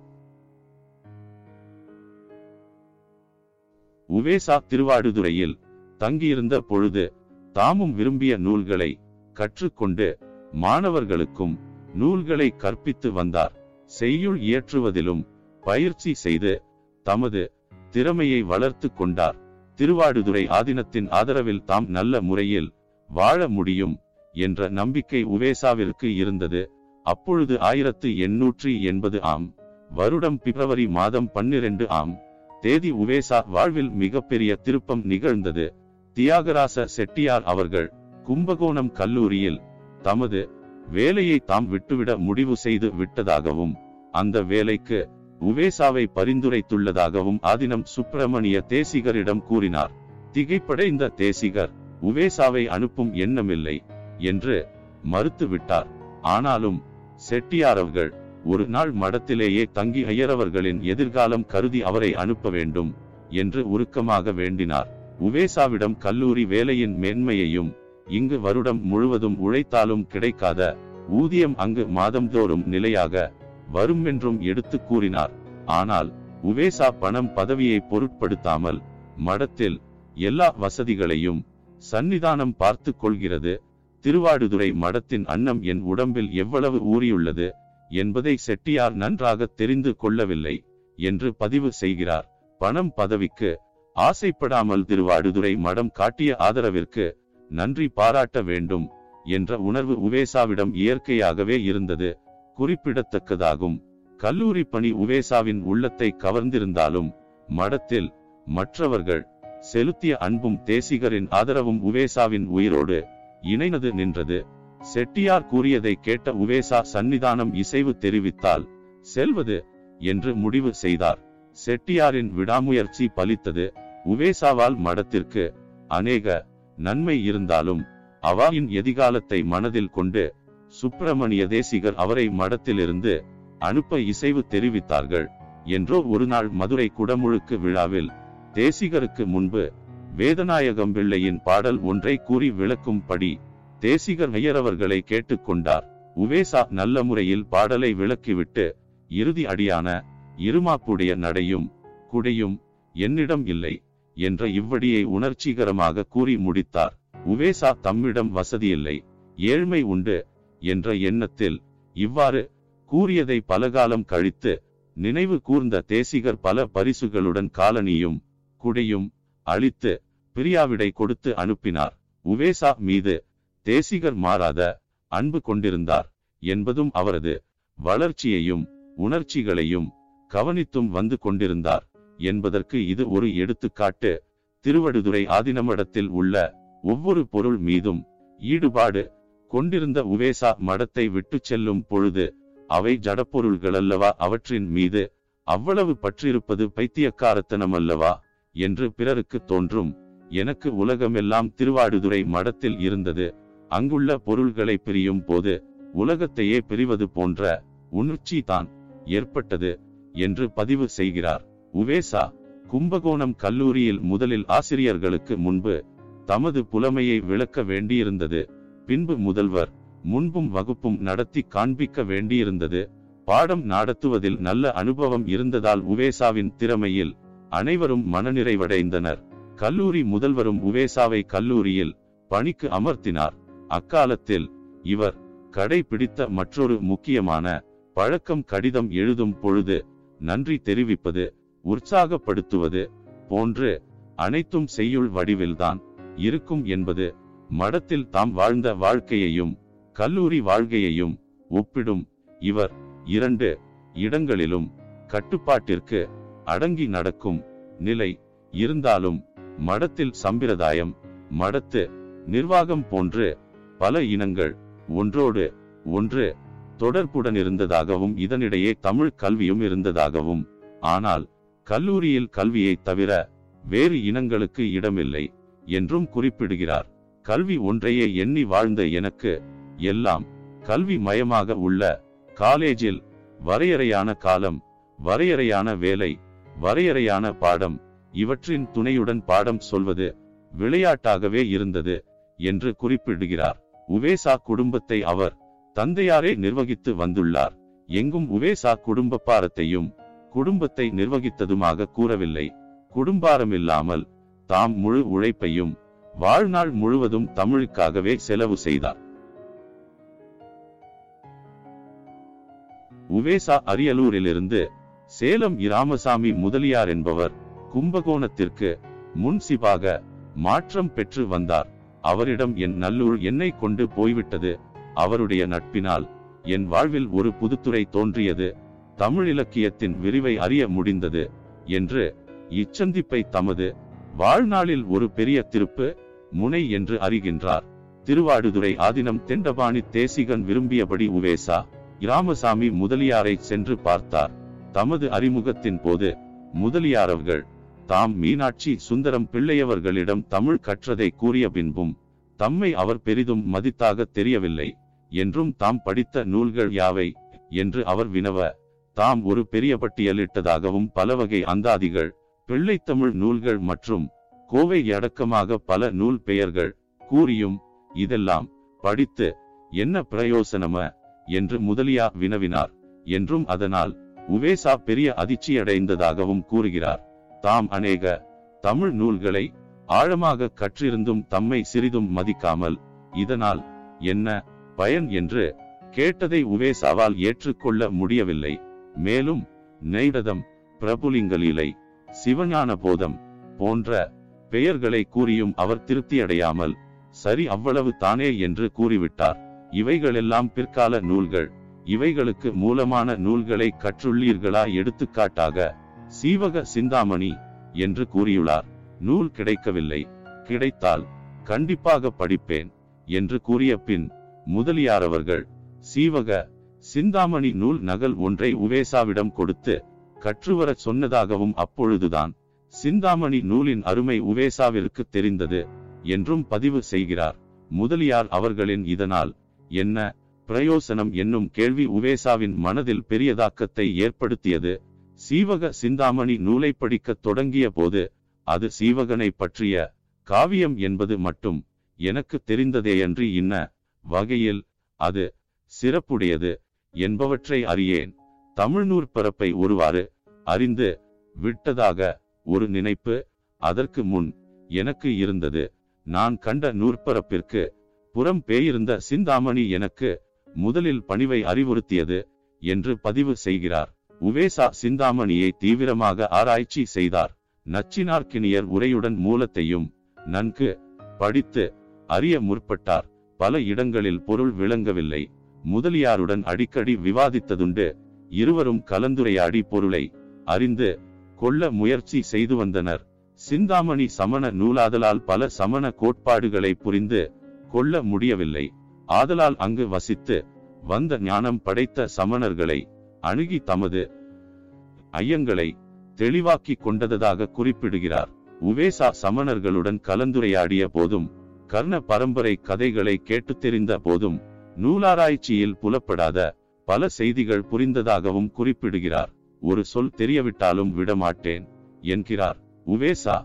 உவேசா திருவாடுதுறையில் தங்கியிருந்த பொழுது தாமும் விரும்பிய நூல்களை கற்றுக்கொண்டு மாணவர்களுக்கும் நூல்களை கற்பித்து வந்தார். செய்யுள் இயற்றுவதிலும் பயிற்சி செய்து தமது திறமையை வளர்த்து கொண்டார். திருவாடுதுறை ஆதினத்தின் ஆதரவில் தாம் நல்ல முறையில் வாழ முடியும் என்ற நம்பிக்கை உவேசாவிற்கு இருந்தது. அப்பொழுது ஆயிரத்து எண்ணூற்றி எண்பது ஆம் வருடம் பிப்ரவரி மாதம் பன்னிரண்டு ஆம் தேதி உவேசா வாழ்வில் மிகப்பெரிய திருப்பம் நிகழ்ந்தது. தியாகராச செட்டியார் அவர்கள் கும்பகோணம் கல்லூரியில் தமது வேலையை தாம் விட்டுவிட முடிவு செய்து விட்டதாகவும் அந்த வேலைக்கு உவேசாவை பரிந்துரைத்துள்ளதாகவும் ஆதினம் சுப்பிரமணிய தேசிகரிடம் கூறினார். திகைப்படைந்த தேசிகர் உவேசாவை அனுப்பும் எண்ணமில்லை என்று மறுத்துவிட்டார். ஆனாலும் செட்டியாரவர்கள் ஒரு நாள் மடத்திலேயே தங்கி ஐயரவர்களின் எதிர்காலம் கருதி அவரை அனுப்ப வேண்டும் என்று உருக்கமாக வேண்டினார். உவேசாவிடம் கல்லூரி வேலையின் மேன்மையையும் இங்கு வருடம் முழுவதும் உழைத்தாலும் கிடைக்காத ஊதியம் அங்கு மாதந்தோறும் நிலையாக வரும் என்றும் எடுத்து கூறினார். ஆனால் உவேசா பணம் பதவியை பொருட்படுத்தாமல் மடத்தில் எல்லா வசதிகளையும் சன்னிதானம் பார்த்து கொள்கிறது. திருவாடுதுறை மடத்தின் அன்னம் என் உடம்பில் எவ்வளவு ஊறியுள்ளது? என்பதை செட்டியார் நன்றாக தெரிந்து கொள்ளவில்லை என்று பதிவு செய்கிறார். பணம் பதவிக்கு ஆசைப்படாமல் திருவாடுதுறை மடம் காட்டிய ஆதரவிற்கு நன்றி பாராட்ட வேண்டும் என்ற உணர்வு உவேசாவிடம் இயற்கையாகவே இருந்தது. குறிப்பிடத்தக்கதாகும். கல்லூரி பணி உவேசாவின் உள்ளத்தை கவர்ந்திருந்தாலும் மடத்தில் மற்றவர்கள் செலுத்திய அன்பும் தேசிகரின் ஆதரவும் உவேசாவின் உயிரோடு இணைந்தது நின்றது. செட்டியார் கூறியதை கேட்ட உவேசா சன்னிதானம் இசைவு தெரிவித்தால் செல்வது என்று முடிவு செய்தார். செட்டியாரின் விடாமுயற்சி பலித்தது. உவேசாவால் மடத்திற்கு அநேக நன்மை இருந்தாலும் அவாயின் எதிகாலத்தை மனதில் கொண்டு சுப்பிரமணிய தேசிகர் அவரை மடத்திலிருந்து அனுப்ப இசைவு தெரிவித்தார்கள் என்றோ ஒரு நாள் மதுரை குடமுழுக்கு விழாவில் தேசிகருக்கு முன்பு வேதநாயகம் பிள்ளையின் பாடல் ஒன்றை கூறி விளக்கும்படி தேசிகர் ஐயரவர்களை கேட்டுக்கொண்டார் உவேசா நல்ல முறையில் பாடலை விளக்கிவிட்டு இறுதி அடியான இருமாப்புடைய நடையும் குடையும் என்னிடம் இல்லை என்ற இவ்வடியை உணர்ச்சிகரமாக கூறி முடித்தார். உவேசா தம்மிடம் வசதியில்லை ஏழ்மை உண்டு என்ற எண்ணத்தில் இவ்வாறு கூறியதை பலகாலம் கழித்து நினைவு கூர்ந்த தேசிகர் பல பரிசுகளுடன் காலனியும் குடையும் அளித்து பிரியாவிடை கொடுத்து அனுப்பினார். உவேசா மீது தேசிகர் மாறாத அன்பு கொண்டிருந்தார் என்பதும் அவரது வளர்ச்சியையும் உணர்ச்சிகளையும் கவனித்தும் வந்து கொண்டிருந்தார் என்பதற்கு இது ஒரு எடுத்துக்காட்டு. திருவடுதுறை ஆதினமடத்தில் உள்ள ஒவ்வொரு பொருள் மீதும் ஈடுபாடு கொண்டிருந்த உவேசா மடத்தை விட்டு செல்லும் பொழுது அவை ஜடப்பொருள்களல்லவா? அவற்றின் மீது அவ்வளவு பற்றிருப்பது பைத்தியக்காரத்தனம் அல்லவா என்று பிறருக்கு தோன்றும். எனக்கு உலகமெல்லாம் திருவாடுதுறை மடத்தில் இருந்தது. அங்குள்ள பொருள்களை பிரியும் போது உலகத்தையே பிரிவது போன்ற உணர்ச்சி தான் ஏற்பட்டது என்று பதிவு செய்கிறார். உவேசா கும்பகோணம் கல்லூரியில் முதலில் ஆசிரியர்களுக்கு முன்பு தமது புலமையை விளக்க வேண்டியிருந்தது. பின்பு முதல்வர் முன்பும் வகுப்பும் நடத்தி காண்பிக்க வேண்டியிருந்தது. பாடம் நடத்துவதில் நல்ல அனுபவம் இருந்ததால் உவேசாவின் திறமையில் அனைவரும் மனநிறைவடைந்தனர். கல்லூரி முதல்வரும் உவேசாவை கல்லூரியில் பணிக்கு அமர்த்தினார். அக்காலத்தில் இவர் கடைபிடித்த மற்றொரு முக்கியமான பழக்கம் கடிதம் எழுதும் பொழுது நன்றி தெரிவிப்பது உற்சாகப்படுத்துவது போன்று அனைத்தும் செய்யுள் வடிவில்தான் இருக்கும் என்பது மடத்தில் தாம் வாழ்ந்த வாழ்க்கையையும் கல்லூரி வாழ்க்கையையும் ஒப்பிடும் இவர் இரண்டு இடங்களிலும் கட்டுப்பாட்டிற்கு அடங்கி நடக்கும் நிலை இருந்தாலும் மடத்தில் சம்பிரதாயம் மடத்து நிர்வாகம் போன்று பல இனங்கள் ஒன்றோடு ஒன்று தொடர்புடன் இருந்ததாகவும் இதனிடையே தமிழ் கல்வியும் இருந்ததாகவும். ஆனால் கல்லூரியில் கல்வியை தவிர வேறு இனங்களுக்கு இடமில்லை என்றும் குறிப்பிடுகிறார். கல்வி ஒன்றையே எண்ணி வாழ்ந்த எனக்கு எல்லாம் கல்வி மயமாக உள்ள காலேஜில் வரையறையான காலம் வரையறையான வேலை வரையறையான பாடம் இவற்றின் துணையுடன் பாடம் சொல்வது விளையாட்டாகவே இருந்தது என்று குறிப்பிடுகிறார். உவேசா குடும்பத்தை அவர் தந்தையாரே நிர்வகித்து வந்துள்ளார். எங்கும் உவேசா குடும்ப பாரத்தையும் குடும்பத்தை நிர்வகித்ததுமாக கூறவில்லை. குடும்பாரமில்லாமல் தாம் முழு உழைப்பையும் வாழ்நாள் முழுவதும் தமிழுக்காகவே செலவு செய்தார். உவேசா அரியலூரிலிருந்து சேலம் இராமசாமி முதலியார் என்பவர் கும்பகோணத்திற்கு முன்சிபாக மாற்றம் பெற்று வந்தார். அவரிடம் என் நல்லூர் என்னை கொண்டு போய்விட்டது. அவருடைய நட்பினால் என் வாழ்வில் ஒரு புதுத்துறை தோன்றியது. தமிழ் இலக்கியத்தின் விரிவை அறிய முடிந்தது என்று இச்சந்திப்பை தமது வாழ்நாளில் ஒரு பெரிய திருப்பு முனை என்று அறிகின்றார். திருவாடுதுறை ஆதினம் தெண்டபாணி தேசிகன் விரும்பியபடி உவேசா இராமசாமி முதலியாரை சென்று பார்த்தார். தமது அறிமுகத்தின் போது முதலியாரவர்கள் தாம் மீனாட்சி சுந்தரம் பிள்ளையவர்களிடம் தமிழ் கற்றதை கூறிய பின்பும் தம்மை அவர் பெரிதும் மதித்தாக தெரியவில்லை என்றும் தாம் படித்த நூல்கள் யாவை என்று அவர் வினவ தாம் ஒரு பெரிய பட்டியலிட்டதாகவும் பல வகை அந்தாதிகள் பிள்ளைத்தமிழ் நூல்கள் மற்றும் கோவை அடக்கமாக பல நூல் பெயர்கள் கூறியும் இதெல்லாம் படித்து என்ன பிரயோசனம என்று முதலியா வினவினார் என்றும் அதனால் உவேசா பெரிய அதிர்ச்சியடைந்ததாகவும் கூறுகிறார். தாம் அநேக தமிழ் நூல்களை ஆழமாக கற்றிருந்தும் தம்மை சிறிதும் மதிக்காமல் இதனால் என்ன பயன் என்று கேட்டதை உவேசாவால் ஏற்றுக்கொள்ள முடியவில்லை. மேலும் நெய்டதம் பிரபுலிங்கலீலை சிவஞான போதம் போன்ற பெயர்களை கூறியும் அவர் திருப்தியடையாமல் சரி அவ்வளவு தானே என்று கூறிவிட்டார். இவைகளெல்லாம் பிற்கால நூல்கள். இவைகளுக்கு மூலமான நூல்களை கற்றுள்ளீர்களா? எடுத்துக்காட்டாக சீவக சிந்தாமணி என்று கூறியுள்ளார் நூல் கிடைக்கவில்லை. கிடைத்தால் கண்டிப்பாக படிப்பேன் என்று கூறிய பின் முதலியாரவர்கள் சீவக சிந்தாமணி நூல் நகல் ஒன்றை உவேசாவிடம் கொடுத்து கற்றுவரச் சொன்னதாகவும் அப்பொழுதுதான் சிந்தாமணி நூலின் அருமை உவேசாவிற்கு தெரிந்தது என்றும் பதிவு செய்கிறார். முதலியார் அவர்களின் இதனால் என்ன பிரயோசனம் என்னும் கேள்வி உவேசாவின் மனதில் பெரியதாக்கத்தை ஏற்படுத்தியது. சீவக சிந்தாமணி நூலை படிக்கத் தொடங்கிய போது அது சீவகனை பற்றிய காவியம் என்பது மட்டும் எனக்கு தெரிந்ததேயன்றி இன்ன வகையில் அது சிறப்புடையது என்பவற்றை அறியேன். தமிழ் நூற்பரப்பை ஒருவாறு அறிந்து விட்டதாக ஒரு நினைப்பு அதற்கு முன் எனக்கு இருந்தது. நான் கண்ட நூற்பரப்பிற்கு புறம் பேயிருந்த சிந்தாமணி எனக்கு முதலில் பணிவை அறிவுறுத்தியது என்று பதிவு செய்கிறார். உவேசா சிந்தாமணியை தீவிரமாக ஆராய்ச்சி செய்தார். நச்சினார்க்கினியர் உரையுடன் மூலத்தையும் நன்கு படித்து அறிய முற்பட்டார். பல இடங்களில் பொருள் விளங்கவில்லை. முதலியாருடன் அடிக்கடி விவாதித்ததுண்டு. இருவரும் கலந்துரையாடி பொருளை அறிந்து கொள்ள முயற்சி செய்து வந்தனர். சிந்தாமணி சமண நூலாதலால் பல சமண கோட்பாடுகளை புரிந்து கொள்ள முடியவில்லை. ஆதலால் அங்கு வசித்து வந்த ஞானம் படைத்த சமணர்களை அணுகி தமது ஐயங்களை தெளிவாக்கி கொண்டதாக குறிப்பிடுகிறார். உவேசா சமணர்களுடன் கலந்துரையாடிய போதும் கர்ண பரம்பரை கதைகளை கேட்டு தெரிந்த போதும் நூலாராய்ச்சியில் புலப்படாத பல செய்திகள் புரிந்ததாகவும் குறிப்பிடுகிறார். ஒரு சொல் தெரியவிட்டாலும் விடமாட்டேன் என்கிறார். உவேசா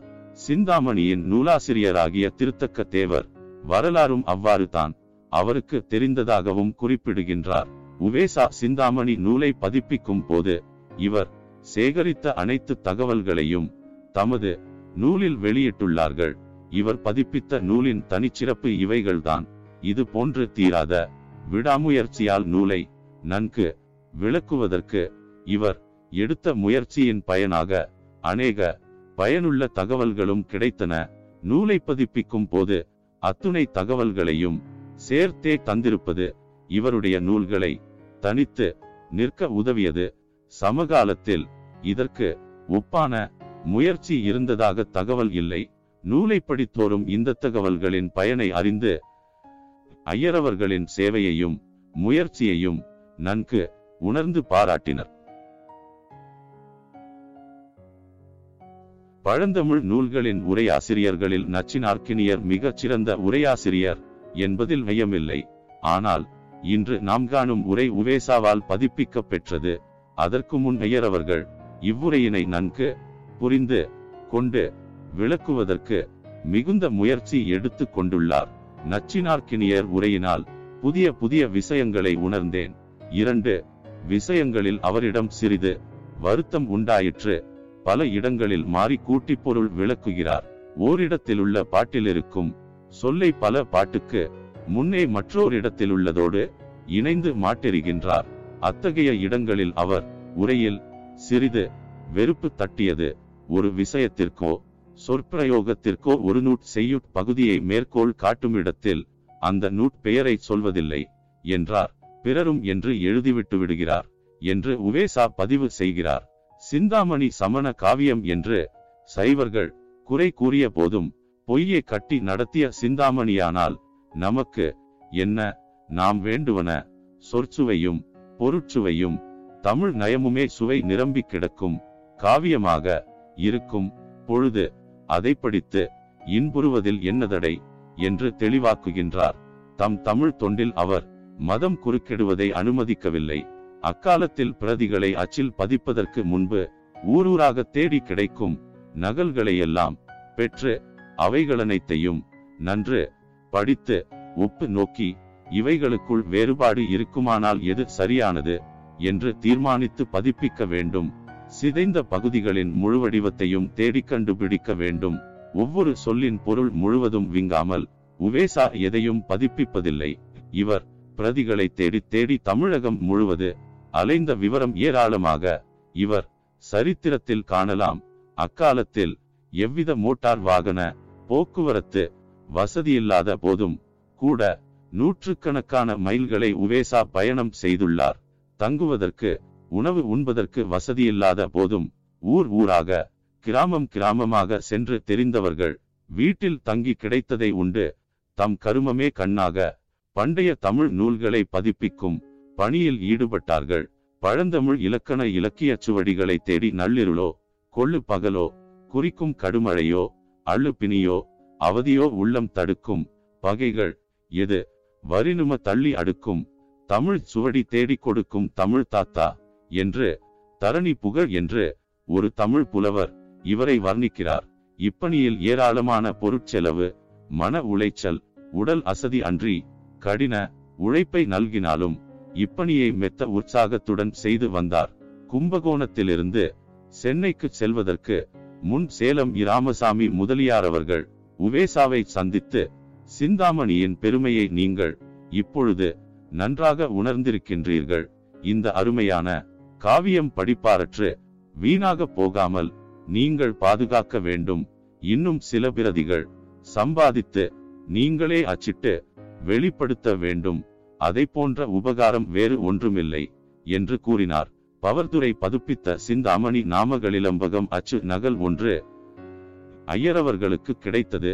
சிந்தாமணியின் நூலாசிரியராகிய திருத்தக்க தேவர் வரலாறும் அவ்வாறு தான் அவருக்கு தெரிந்ததாகவும் குறிப்பிடுகின்றார். உவேசா சிந்தாமணி நூலை பதிப்பிக்கும் போது இவர் சேகரித்த அனைத்து தகவல்களையும் தமது நூலில் வெளியிட்டுள்ளார்கள். இவர் பதிப்பித்த நூலின் தனிச்சிறப்பு இவைகள்தான். இது போன்று தீராத விடாமுயற்சியால் நூலை நன்கு விளக்குவதற்கு இவர் எடுத்த முயற்சியின் பயனாக அநேக பயனுள்ள தகவல்களும் கிடைத்தன. நூலை பதிப்பிக்கும் போது அத்துணை தகவல்களையும் சேர்த்தே தந்திருப்பது இவருடைய நூல்களை தனித்து நிற்க உதவியது. சமகாலத்தில் இதற்கு ஒப்பான முயற்சி இருந்ததாக தகவல் இல்லை. நூலை படித்தோறும் இந்த தகவல்களின் பயனை அறிந்து ஐயரவர்களின் சேவையையும் முயற்சியையும் நன்கு உணர்ந்து பாராட்டினர். பழந்தமிழ் நூல்களின் உரையாசிரியர்களில் நச்சினார்க்கினியர் மிகச் சிறந்த உரையாசிரியர் என்பதில் ஐயமில்லை. ஆனால் இன்று நாம் காணும் உரை உவேசாவால் பதிப்பிக்கப் பெற்றது. அதற்கு முன் ஐயரவர்கள் இவ்வுரையினை நன்கு புரிந்து கொண்டு விளக்குவதற்கு மிகுந்த முயற்சி எடுத்து கொண்டுள்ளார். நச்சினார்க்கினியர் உரையினால் புதிய புதிய விஷயங்களை உணர்ந்தேன். இரண்டு விஷயங்களில் அவரிடம் சிறிது வருத்தம் உண்டாயிற்று. பல இடங்களில் மாறி கூட்டி பொருள் விளக்குகிறார். ஓரிடத்திலுள்ள பாட்டிலிருக்கும் சொல்லை பல பாட்டுக்கு முன்னே மற்றோரிடத்தில் உள்ளதோடு இணைந்து மாட்டெறிகின்றார் அத்தகைய இடங்களில் அவர் உரையில் சிறிது வெறுப்பு தட்டியது. ஒரு விஷயத்திற்கோ சொற்பிரயோகத்திற்கோ ஒரு நூட் செய்யுட் பகுதியை மேற்கோள் காட்டுமிடத்தில் அந்த நூட் பெயரை சொல்வதில்லை என்றார். பிறரும் என்று எழுதிவிட்டு விடுகிறார் என்று உவேசா பதிவு செய்கிறார். சிந்தாமணி சமண காவியம் என்று சைவர்கள் குறை கூறிய போதும் பொய்யை கட்டி நடத்திய சிந்தாமணியானால் நமக்கு என்ன நாம் வேண்டுவன சொற்சுவையும் பொருட்சுவையும் தமிழ் நயமுமே சுவை நிரம்பி கிடக்கும் காவியமாக இருக்கும் பொழுது அதை படித்து இன்புறுவதில் என்னதடை என்று தெளிவாக்குகின்றார். தம் தமிழ் தொண்டில் அவர் மதம் குறுக்கிடுவதை அனுமதிக்கவில்லை. அக்காலத்தில் பிரதிகளை அச்சில் பதிப்பதற்கு முன்பு ஊரூராக தேடி கிடைக்கும் நகல்களையெல்லாம் பெற்று அவைகளனைத்தையும் நன்று படித்து உப்பு நோக்கி இவைகளுக்குள் வேறுபாடு இருக்குமானால் எது சரியானது என்று தீர்மானித்து பதிப்பிக்க வேண்டும். சிதைந்த பகுதிகளின் முழுவடிவத்தையும் தேடி கண்டுபிடிக்க வேண்டும். ஒவ்வொரு சொல்லின் பொருள் முழுவதும் விங்காமல் உவேசா எதையும் பதிப்பிப்பதில்லை. இவர் பிரதிகளை தேடி தேடி தமிழகம் முழுவது அலைந்த விவரம் ஏராளமாக இவர் சரித்திரத்தில் காணலாம். அக்காலத்தில் எவ்வித மோட்டார் வாகன போக்குவரத்து வசதியில்லாத போதும் கூட நூற்றுக்கணக்கான மைல்களை உவேசா பயணம் செய்துள்ளார். தங்குவதற்கு உணவு உண்பதற்கு வசதியில்லாத போதும் ஊர் ஊராக கிராமம் கிராமமாக சென்று தெரிந்தவர்கள் வீட்டில் தங்கி கிடைத்ததை உண்டு. தம் கருமமே கண்ணாக பண்டைய தமிழ் நூல்களை பதிப்பிக்கும் பணியில் ஈடுபட்டார்கள். பழந்தமிழ் இலக்கண இலக்கிய சுவடிகளை தேடி நள்ளிருளோ கொள்ளு பகலோ குறிக்கும் கடுமழையோ அள்ளுப்பினியோ அவதியோ உள்ளம் தடுக்கும் பகைகள் எது வரினும தள்ளி அடுக்கும் தமிழ் சுவடி தேடி கொடுக்கும் தமிழ் தாத்தா என்று தரணி புகழ் என்று ஒரு தமிழ் புலவர் இவரை வர்ணிக்கிறார். இப்பணியில் ஏராளமான பொருட்செலவு மன உளைச்சல் உடல் அசதி அன்றி கடின உழைப்பை நல்கினாலும் இப்பணியை மெத்த உற்சாகத்துடன் செய்து வந்தார். கும்பகோணத்திலிருந்து சென்னைக்கு செல்வதற்கு முன் சேலம் இராமசாமி முதலியார் அவர்கள் உவேசாவை சந்தித்து சிந்தாமணியின் பெருமையை நீங்கள் இப்பொழுது நன்றாக உணர்ந்திருக்கின்றீர்கள். இந்த அருமையான காவியம் படிப்பாரற்று வீணாக போகாமல் நீங்கள் பாதுகாக்க வேண்டும். இன்னும் சில பிரதிகள் சம்பாதித்து நீங்களே அச்சிட்டு வெளிப்படுத்த வேண்டும். அதை போன்ற உபகாரம் வேறு ஒன்றுமில்லை என்று கூறினார். பவர்துறை பதுப்பித்த சிந்தாமணி நாமகளிலம்பகம் அச்சு நகல் ஒன்று ஐயரவர்களுக்கு கிடைத்தது.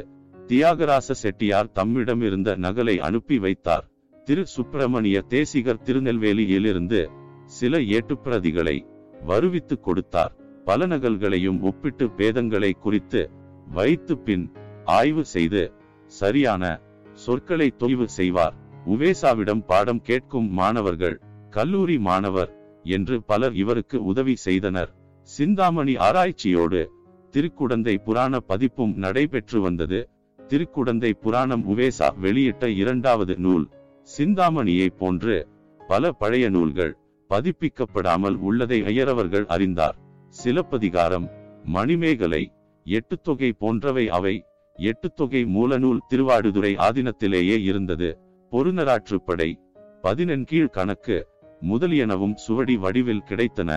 தியாகராச செட்டியார் தம்மிடமிருந்த நகலை அனுப்பி வைத்தார். திரு சுப்பிரமணிய தேசிகர் திருநெல்வேலியிலிருந்து சில ஏட்டுப்பிரதிகளை வருவித்து கொடுத்தார். பல நகல்களையும் ஒப்பிட்டு பேதங்களை குறித்து வைத்து பின் ஆய்வு செய்து சரியான சொற்களை தொய்வு செய்வார். உவேசாவிடம் பாடம் கேட்கும் மாணவர்கள் கல்லூரி மாணவர் என்று பலர் இவருக்கு உதவி செய்தனர். சிந்தாமணி ஆராய்ச்சியோடு திருக்குடந்தை புராண பதிப்பும் நடைபெற்று வந்தது. திருக்குடந்தை புராணம் உவேசா வெளியிட்ட இரண்டாவது நூல். சிந்தாமணியை போன்று பல பழைய நூல்கள் பதிப்பிக்கப்படாமல் உள்ளதை ஐயரவர்கள் அறிந்தார். சிலப்பதிகாரம் மணிமேகலை எட்டு தொகை போன்றவை அவை எட்டு தொகை மூலநூல் திருவாடுதுறை ஆதீனத்திலேயே இருந்தது. பொருநராற்றுப்படை பதினெண்கீழ் கணக்கு முதலியனவும் சுவடி வடிவில் கிடைத்தன.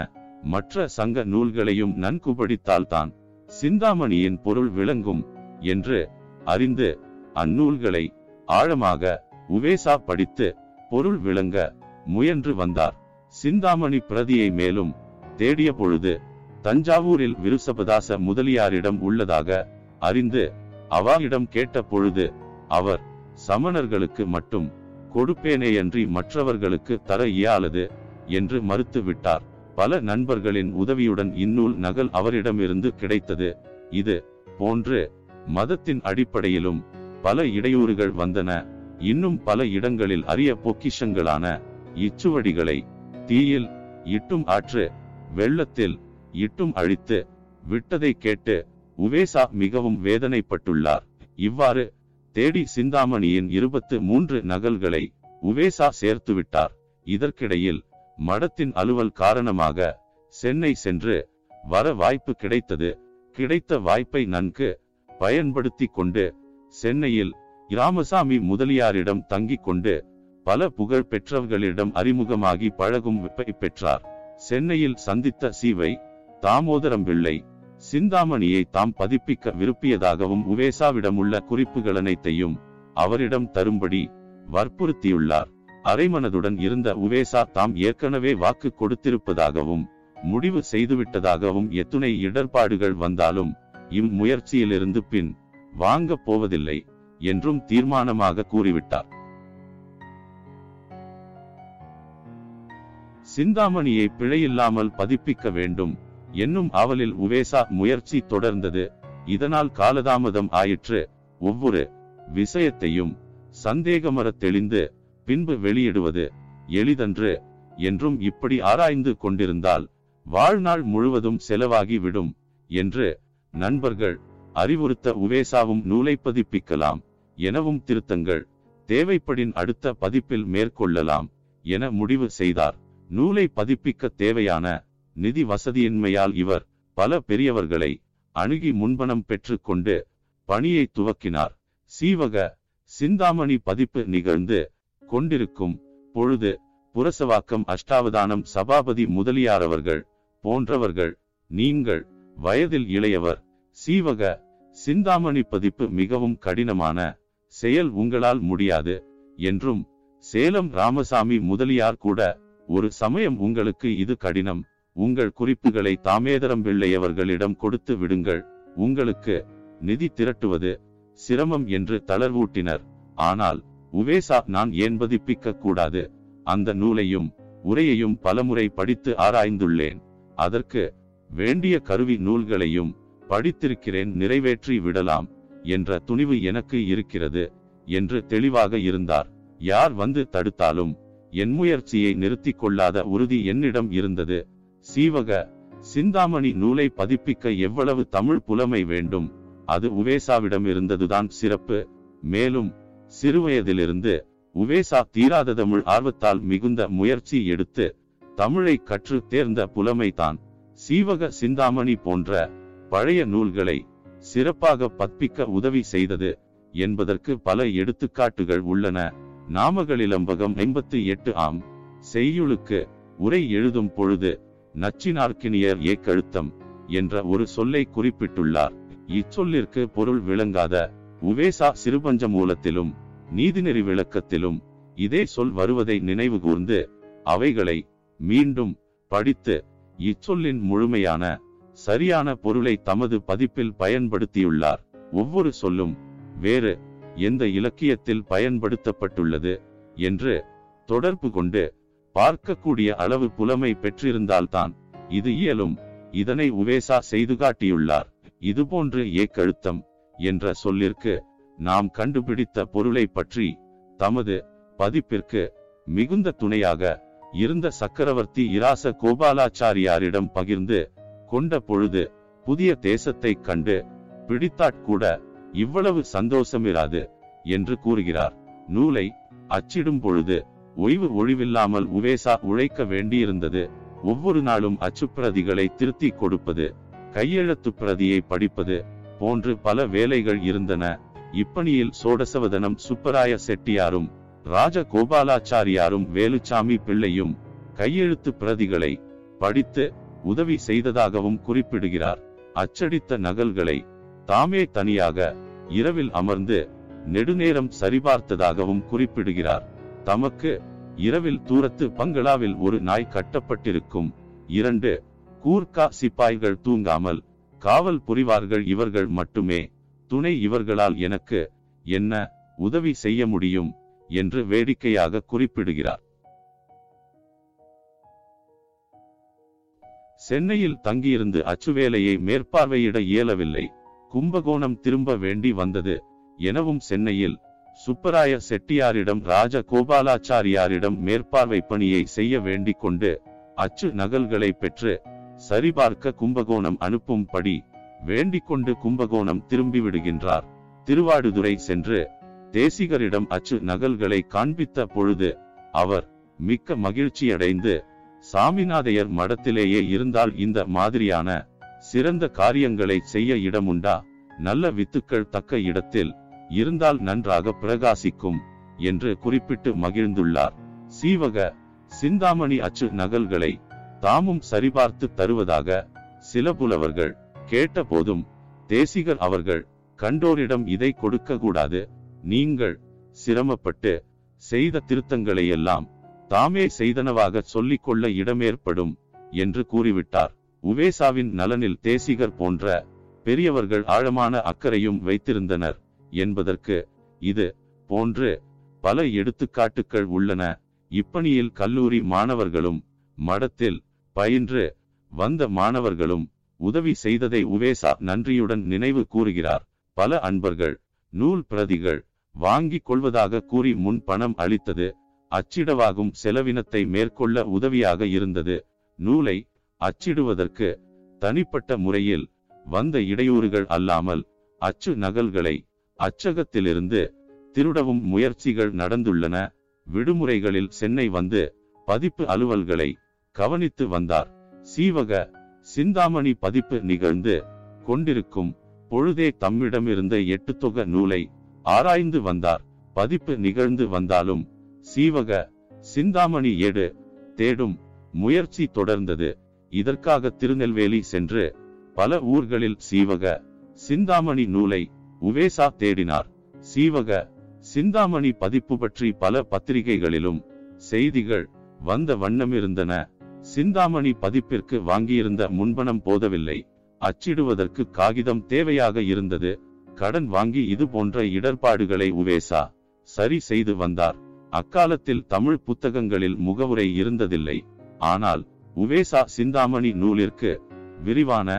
மற்ற சங்க நூல்களையும் நன்குபடித்தால்தான் சிந்தாமணியின் பொருள் விளங்கும் என்று அறிந்து அந்நூல்களை ஆழமாக உவேசா படித்து பொருள் விளங்க முயன்று வந்தார். சிந்தாமணி பிரதியை மேலும் தேடிய பொழுது தஞ்சாவூரில் விருசபதாச முதலியாரிடம் உள்ளதாக அறிந்து அவாயிடம் கேட்ட பொழுது அவர் சமணர்களுக்கு மட்டும் கொடுப்பேனேயன்றி மற்றவர்களுக்கு தர இயலாது என்று மறுத்து விட்டார். பல நண்பர்களின் உதவியுடன் இந்நூல் நகல் அவரிடமிருந்து கிடைத்தது. இது போன்று மதத்தின் அடிப்படையிலும் பல இடையூறுகள் வந்தன. இன்னும் பல இடங்களில் அரிய பொக்கிஷங்களான இச்சுவடிகளை தீயில் இட்டும் ஆற்று வெள்ளத்தில் இட்டும் அழித்து விட்டதை கேட்டு உவேசா மிகவும் வேதனைப்பட்டுள்ளார். இவ்வாறு தேடி சிந்தாமணியின் இருபத்து மூன்று நகல்களை உவேசா சேர்த்துவிட்டார் இதற்கிடையில் மடத்தின் அலுவல் காரணமாக சென்னை சென்று வர வாய்ப்பு கிடைத்தது. கிடைத்த வாய்ப்பை நன்கு பயன்படுத்தி கொண்டு சென்னையில் இராமசாமி முதலியாரிடம் தங்கிக் கொண்டு பல புகழ் பெற்றவர்களிடம் அறிமுகமாகி பழகும் வெப்பை பெற்றார். சென்னையில் சந்தித்த சீவை தாமோதரம் பிள்ளை சிந்தாமணியை தாம் பதிப்பிக்க விருப்பியதாகவும் உவேசாவிடம் உள்ள குறிப்புகள் அனைத்தையும் அவரிடம் தரும்படி வற்புறுத்தியுள்ளார். அரைமனதுடன் இருந்த உவேசா தாம் ஏற்கனவே வாக்கு கொடுத்திருப்பதாகவும் முடிவு செய்துவிட்டதாகவும் எத்துணை இடர்பாடுகள் வந்தாலும் இம்முயற்சியிலிருந்து பின் வாங்கப் போவதில்லை என்றும் தீர்மானமாக கூறிவிட்டார். சிந்தாமணியை பிழையில்லாமல் பதிப்பிக்க வேண்டும் என்னும் அவலில் உவேசா முயற்சி தொடர்ந்தது. இதனால் காலதாமதம் ஆயிற்று. ஒவ்வொரு விஷயத்தையும் சந்தேகமர தெளிந்து பின்பு வெளியிடுவது எளிதன்று என்றும் இப்படி ஆராய்ந்து கொண்டிருந்தால் வாழ்நாள் முழுவதும் செலவாகி விடும் என்று நண்பர்கள் அறிவுறுத்த உவேசாவும் நூலை பதிப்பிக்கலாம் எனவும் திருத்தங்கள். தேவைப்படின் அடுத்த பதிப்பில் மேற்கொள்ளலாம் என முடிவு செய்தார். நூலை பதிப்பிக்க தேவையான நிதி வசதியின்மையால் இவர் பல பெரியவர்களை அணுகி முன்பணம் பெற்றுக்கொண்டு பணியை துவக்கினார். சீவக சிந்தாமணி பதிப்பு நிகழ்ந்து கொண்டிருக்கும் பொழுது புரசவாக்கம் அஷ்டாவதானம் சபாபதி முதலியாரவர்கள் போன்றவர்கள் நீங்கள் வயதில் இளையவர் சீவக சிந்தாமணி பதிப்பு மிகவும் கடினமான செயல் உங்களால் முடியாது என்றும் சேலம் ராமசாமி முதலியார் கூட ஒரு சமயம் உங்களுக்கு இது கடினம் உங்கள் குறிப்புகளை தாமேதரம் பிள்ளையவர்களிடம் கொடுத்து விடுங்கள் உங்களுக்கு நிதி திரட்டுவது சிரமம் என்று தளர்வூட்டினர். ஆனால் உவேசா நான் ஏன் பதிப்பிக்க கூடாது? அந்த நூலையும் உரையையும் பலமுறை படித்து ஆராய்ந்துள்ளேன். அதற்கு வேண்டிய கருவி நூல்களையும் படித்திருக்கிறேன் நிறைவேற்றி விடலாம் என்ற துணிவு எனக்கு இருக்கிறது என்று தெளிவாக இருந்தார். யார் வந்து தடுத்தாலும் என் முயற்சியை நிறுத்திக் கொள்ளாத உறுதி என்னிடம் இருந்தது. சீவக சிந்தாமணி நூலை பதிப்பிக்க எவ்வளவு தமிழ் புலமை வேண்டும்? அது உவேசாவிடம் இருந்ததுதான் சிறப்பு. மேலும் சிறுவயதிலிருந்து உவேசா தீராத தமிழ் ஆர்வத்தால் மிகுந்த முயற்சி எடுத்து தமிழை கற்று தேர்ந்த புலமைதான். சீவக சிந்தாமணி போன்ற பழைய நூல்களை சிறப்பாக பத்பிக்க உதவி செய்தது என்பதற்கு பல எடுத்துக்காட்டுகள் உள்ளன. நாமகளிலம்பகம் ஐம்பத்தி எட்டு ஆம் செய்யுளுக்கு உரை எழுதும் பொழுது நச்சினார்க்கினியர் ஏக்கழுத்தம் என்ற ஒரு சொல்லை குறிப்பிட்டுள்ளார். இச்சொல்லிற்கு பொருள் விளங்காத உவேசா சிறுபஞ்ச மூலத்திலும் நீதிநெறி விளக்கத்திலும் இதே சொல் வருவதை நினைவு கூர்ந்து அவைகளை மீண்டும் படித்து இச்சொல்லின் முழுமையான சரியான பொருளை தமது பதிப்பில் பயன்படுத்தியுள்ளார். ஒவ்வொரு சொல்லும் வேறு எந்த இலக்கியத்தில் பயன்படுத்தப்பட்டுள்ளது என்று தொடர்பு கொண்டு பார்க்கக்கூடிய அளவு புலமை பெற்றிருந்தால்தான் இது இயலும். இதனை உவேசா செய்து காட்டியுள்ளார். இதுபோன்று ஏக்கழுத்தம் என்ற சொல்லிற்கு நாம் கண்டுபிடித்த பொருளை பற்றி தமது பதிப்பிற்கு மிகுந்த துணையாக இருந்த சக்கரவர்த்தி இராச கோபாலாச்சாரியாரிடம் பகிர்ந்து கொண்ட பொழுது புதிய தேசத்தை கண்டு பிடித்தாட்கூட இவ்வளவு சந்தோஷமிராது என்று கூறுகிறார். நூலை அச்சிடும் பொழுது ஓய்வு ஒழிவில்லாமல் உவேசா உழைக்க வேண்டியிருந்தது. ஒவ்வொரு நாளும் அச்சுப்பிரதிகளை திருத்தி கொடுப்பது கையெழுத்து பிரதியை படிப்பது போன்று பல வேலைகள் இருந்தன. இப்பணியில் சோடசவதனம் சுப்பராய செட்டியாரும் ராஜ கோபாலாச்சாரியாரும் வேலுச்சாமி பிள்ளையும் கையெழுத்து பிரதிகளை படித்து உதவி செய்ததாகவும் குறிப்பிடுகிறார். அச்சடித்த நகல்களை தாமே தனியாக இரவில் அமர்ந்து நெடுநேரம் சரிபார்த்ததாகவும் குறிப்பிடுகிறார். தமக்கு இரவில் தூரத்து பங்களாவில் ஒரு நாய் கட்டப்பட்டிருக்கும். இரண்டு கூர்க்கா சிப்பாய்கள் தூங்காமல் காவல் புரிவார்கள் இவர்கள் மட்டுமே. துணை இவர்களால் எனக்கு என்ன உதவி செய்ய முடியும் என்று வேடிக்கையாக குறிப்பிடுகிறார். சென்னையில் தங்கியிருந்து அச்சுவேலையை மேற்பார்வையிட இயலவில்லை. கும்பகோணம் திரும்ப வேண்டி வந்தது எனவும் சென்னையில் சுப்பராய செட்டியாரிடம் ராஜ கோபாலாச்சாரியாரிடம் மேற்பார்வை பணியை செய்ய வேண்டிக் கொண்டு அச்சு நகல்களை பெற்று சரிபார்க்க கும்பகோணம் அனுப்பும்படி வேண்டிக் கொண்டு கும்பகோணம் திரும்பி விடுகின்றார். திருவாடுதுறை சென்று தேசிகரிடம் அச்சு நகல்களை காண்பித்த பொழுது அவர் மிக்க மகிழ்ச்சியடைந்து சாமிநாதையர் மடத்திலேயே இருந்தால் இந்த மாதிரியான சிறந்த காரியங்களை செய்ய இடமுண்டா? நல்ல வித்துக்கள் தக்க இடத்தில் இருந்தால் நன்றாக பிரகாசிக்கும் என்று குறிப்பிட்டு மகிழ்ந்துள்ளார். சீவக சிந்தாமணி அச்சு நகல்களை தாமும் சரிபார்த்து தருவதாக சில புலவர்கள் கேட்டபோதும் தேசிகர் அவர்கள் கண்டோரிடம் இதை கொடுக்க கூடாது. நீங்கள் சிரமப்பட்டு செய்த திருத்தங்களை எல்லாம் தாமே செய்தனவாக சொல்லிக் கொள்ள இடமேற்படும் என்று கூறிவிட்டார். உவேசாவின் நலனில் தேசிகர் போன்ற பெரியவர்கள் ஆழமான அக்கறையும் வைத்திருந்தனர் என்பதற்கு இது போன்று பல எடுத்துக்காட்டுக்கள் உள்ளன. இப்பணியில் கல்லூரி மாணவர்களும் மடத்தில் பயின்று வந்த மாணவர்களும் உதவி செய்ததை உவேசா நன்றியுடன் நினைவு கூறுகிறார். பல அன்பர்கள் நூல் பிரதிகள் வாங்கிக் கொள்வதாக கூறி முன் பணம் அளித்தது. அச்சிடவாகும் செலவினத்தை மேற்கொள்ள உதவியாக இருந்தது. நூலை அச்சிடுவதற்கு தனிப்பட்ட முறையில் வந்த இடையூறுகள் அல்லாமல் அச்சு நகல்களை அச்சகத்திலிருந்து திருடவும் முயற்சிகள் நடந்துள்ளன. விடுமுறைகளில் சென்னை வந்து பதிப்பு அலுவல்களை கவனித்து வந்தார். சீவக சிந்தாமணி பதிப்பு நிகழ்ந்து கொண்டிருக்கும் பொழுதே தம்மிடமிருந்த எட்டு தொக நூலை ஆராய்ந்து வந்தார். பதிப்பு நிகழ்ந்து வந்தாலும் சீவக சிந்தாமணி ஏடு தேடும் முயற்சி தொடர்ந்தது. இதற்காக திருநெல்வேலி சென்று பல ஊர்களில் சீவக சிந்தாமணி நூலை உவேசா தேடினார். சீவக சிந்தாமணி பதிப்பு பற்றி பல பத்திரிகைகளிலும் செய்திகள் வந்த வண்ணமிருந்தன. சிந்தாமணி பதிப்பிற்கு வாங்கியிருந்த முன்பணம் போதவில்லை. அச்சிடுவதற்கு காகிதம் தேவையாக இருந்தது. கடன் வாங்கி இது போன்ற இடர்பாடுகளை உவேசா சரி செய்து வந்தார். அக்காலத்தில் தமிழ் புத்தகங்களில் முகவுரை இருந்ததில்லை. ஆனால் உவேசா சிந்தாமணி நூலிற்கு விரிவான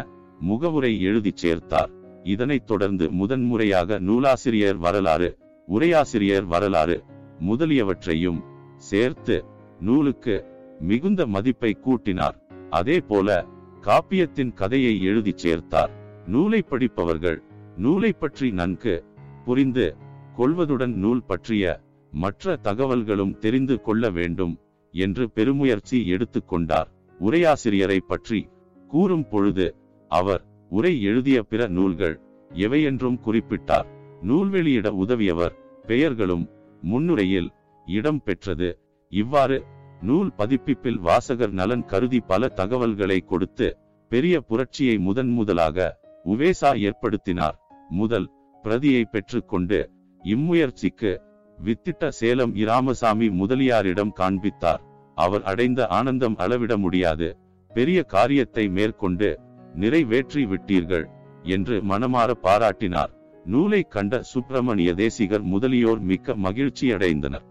முகவுரை எழுதி சேர்த்தார். இதனைத் தொடர்ந்து முதன்முறையாக நூலாசிரியர் வரலாறு உரையாசிரியர் வரலாறு முதலியவற்றையும் சேர்த்து நூலுக்கு மிகுந்த மதிப்பை கூட்டினார். அதே போல காப்பியத்தின் கதையை எழுதி சேர்த்தார். நூலை படிப்பவர்கள் நூலை பற்றி நன்கு புரிந்து கொள்வதுடன் நூல் பற்றிய மற்ற தகவல்களும் தெரிந்து கொள்ள வேண்டும் என்று பெருமுயற்சி எடுத்துக்கொண்டார் உரையாசிரியரை பற்றி கூறும் பொழுது அவர் உரை எழுதிய பிற நூல்கள் எவையென்றும் குறிப்பிட்டார். நூல் வெளியிட உதவியவர் பெயர்களும் முன்னுரையில் இடம் பெற்றது. இவ்வாறு நூல் பதிப்பிப்பில் வாசகர் நலன் கருதி பல தகவல்களை கொடுத்து பெரிய புரட்சியை முதன் முதலாக உவேசா ஏற்படுத்தினார். முதல் பிரதியை பெற்றுக்கொண்டு இம்முயற்சிக்கு வித்திட்ட சேலம் இராமசாமி முதலியாரிடம் காண்பித்தார். அவர் அடைந்த ஆனந்தம் அளவிட முடியாது. பெரிய காரியத்தை மேற்கொண்டு நிறைவேற்றி விட்டீர்கள் என்று மனமாற பாராட்டினார். நூலை கண்ட சுப்பிரமணிய தேசிகர் முதலியோர் மிக்க மகிழ்ச்சியடைந்தனர்.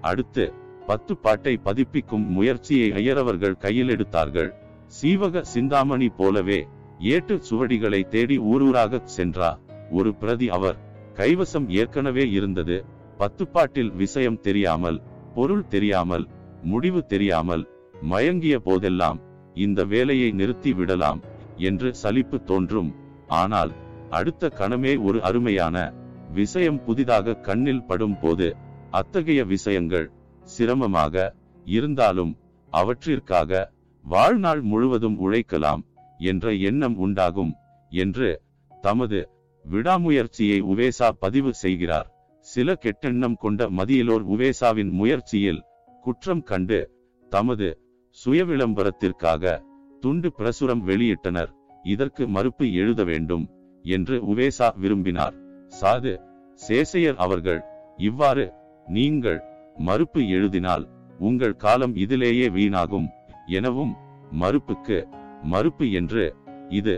அடுத்து பத்து பாட்டை பதிப்பிக்கும் முயற்சியை ஐயரவர்கள் கையில் எடுத்தார்கள். சீவக சிந்தாமணி போலவே ஏட்டு சுவடிகளை தேடி ஊரூராக சென்றா ஒரு பிரதி அவர். கைவசம் ஏற்கனவே இருந்தது. பத்துப்பாட்டில் விஷயம் தெரியாமல் பொருள் தெரியாமல் முடிவு தெரியாமல் மயங்கிய போதெல்லாம் இந்த வேலையை நிறுத்தி விடலாம் என்று சலிப்பு தோன்றும். ஆனால் அடுத்த கணமே ஒரு அருமையான விஷயம் புதிதாக கண்ணில் படும் போது அத்தகைய விஷயங்கள் சிரமமாக இருந்தாலும் அவற்றிற்காக வாழ்நாள் முழுவதும் உழைக்கலாம் என்ற எண்ணம் உண்டாகும் என்று தமது விடாமுயற்சியை உவேசா பதிவு செய்கிறார். சில கெட்டெண்ணம் கொண்ட மதியிலோர் உவேசாவின் முயற்சியில் குற்றம் கண்டு தமது சுய விளம்பரத்திற்காக துண்டு பிரசுரம் வெளியிட்டனர். இதற்கு மறுப்பு எழுத வேண்டும் என்று உவேசா விரும்பினார். சாது சேசையர் அவர்கள் இவ்வாறு நீங்கள் மறுப்பு எழுதினால் உங்கள் காலம் இதிலேயே வீணாகும் எனவும் மறுப்புக்கு மறுப்பு என்று இது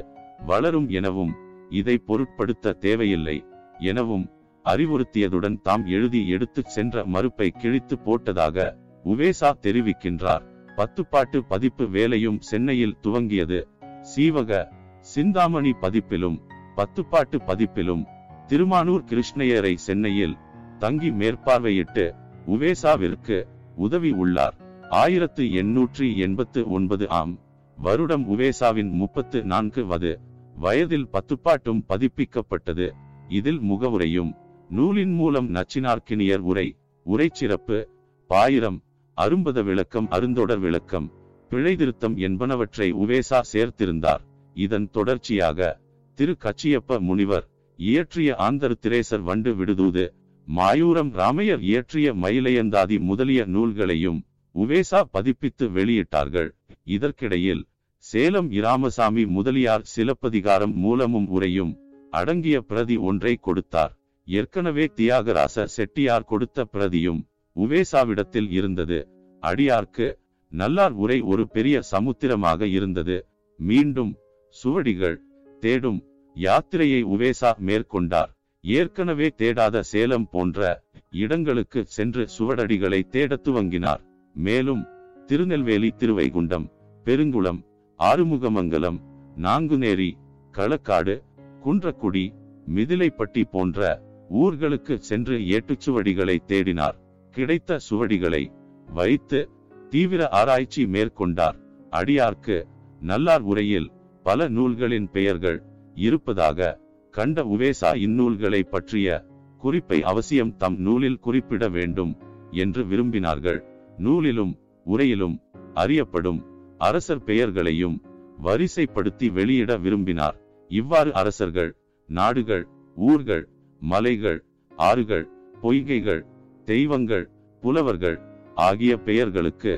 வளரும் எனவும் இதை பொருட்படுத்த தேவையில்லை எனவும் அறிவுறுத்தியதுடன் தாம் எழுதி எடுத்துச் சென்ற மறுப்பை கிழித்து போட்டதாக உவேசா தெரிவிக்கின்றார். பத்துப்பாட்டு பதிப்பு வேலையும் சென்னையில் துவங்கியது. சீவக சிந்தாமணி பதிப்பிலும் பத்துப்பாட்டு பதிப்பிலும் திருமானூர் கிருஷ்ணயரை சென்னையில் தங்கி மேற்பார்வையிட்டு உவேசாவிற்கு உதவி உள்ளார். ஆயிரத்து எண்ணூற்றி எண்பத்து ஒன்பது ஆம் வருடம் உவேசாவின் முப்பத்து நான்கு வது வயதில் பத்துப்பாட்டும் பதிப்பிக்கப்பட்டது. இதில் முகவுரையும் நூலின் மூலம் நச்சினார்க்கினியர் உரை உரை சிறப்பு பாயிரம் அரும்பத விளக்கம் அருந்தொடர் விளக்கம் பிழைதிருத்தம் என்பனவற்றை உவேசா சேர்த்திருந்தார். இதன் தொடர்ச்சியாக திரு கச்சியப்ப முனிவர் இயற்றிய ஆந்தர் திரேசர் வண்டு விடுதூது மாயூரம் ராமையர் இயற்றிய மயிலையந்தாதி முதலிய நூல்களையும் உவேசா பதிப்பித்து வெளியிட்டார்கள். இதற்கிடையில் சேலம் இராமசாமி முதலியார் சிலப்பதிகாரம் மூலமும் உரையும் அடங்கிய பிரதி ஒன்றை கொடுத்தார். ஏற்கனவே தியாகராச செட்டியார் கொடுத்த பிரதியும் உவேசாவிடத்தில் இருந்தது. அடியார்க்கு நல்லார் உரை ஒரு பெரிய சமுத்திரமாக இருந்தது. மீண்டும் சுவடிகள் தேடும் யாத்திரையை உவேசா மேற்கொண்டார். ஏற்கனவே தேடாத சேலம் போன்ற இடங்களுக்கு சென்று சுவடடிகளை தேடத் துவங்கினார். மேலும் திருநெல்வேலி திருவைகுண்டம் பெருங்குளம் ஆறுமுகமங்கலம் நாங்குநேரி களக்காடு குன்றக்குடி மிதிலைப்பட்டி போன்ற ஊர்களுக்கு சென்று ஏட்டுச்சுவடிகளை தேடினார். கிடைத்த சுவடிகளை வைத்து தீவிர ஆராய்ச்சி மேற்கொண்டார். அடியார்க்கு நல்லார் உரையில் பல நூல்களின் பெயர்கள் இருப்பதாக கண்ட உவேசா இந்நூல்களை பற்றிய குறிப்பை அவசியம் தம் நூலில் குறிப்பிட வேண்டும் என்று விரும்பினார்கள். நூலிலும் உரையிலும் அறியப்படும் அரசர் பெயர்களையும் வரிசைப்படுத்தி வெளியிட விரும்பினார். இவ்வாறு அரசர்கள் நாடுகள் ஊர்கள் மலைகள் ஆறுகள் பொய்கைகள் தெய்வங்கள் புலவர்கள் ஆகிய பெயர்களுக்கு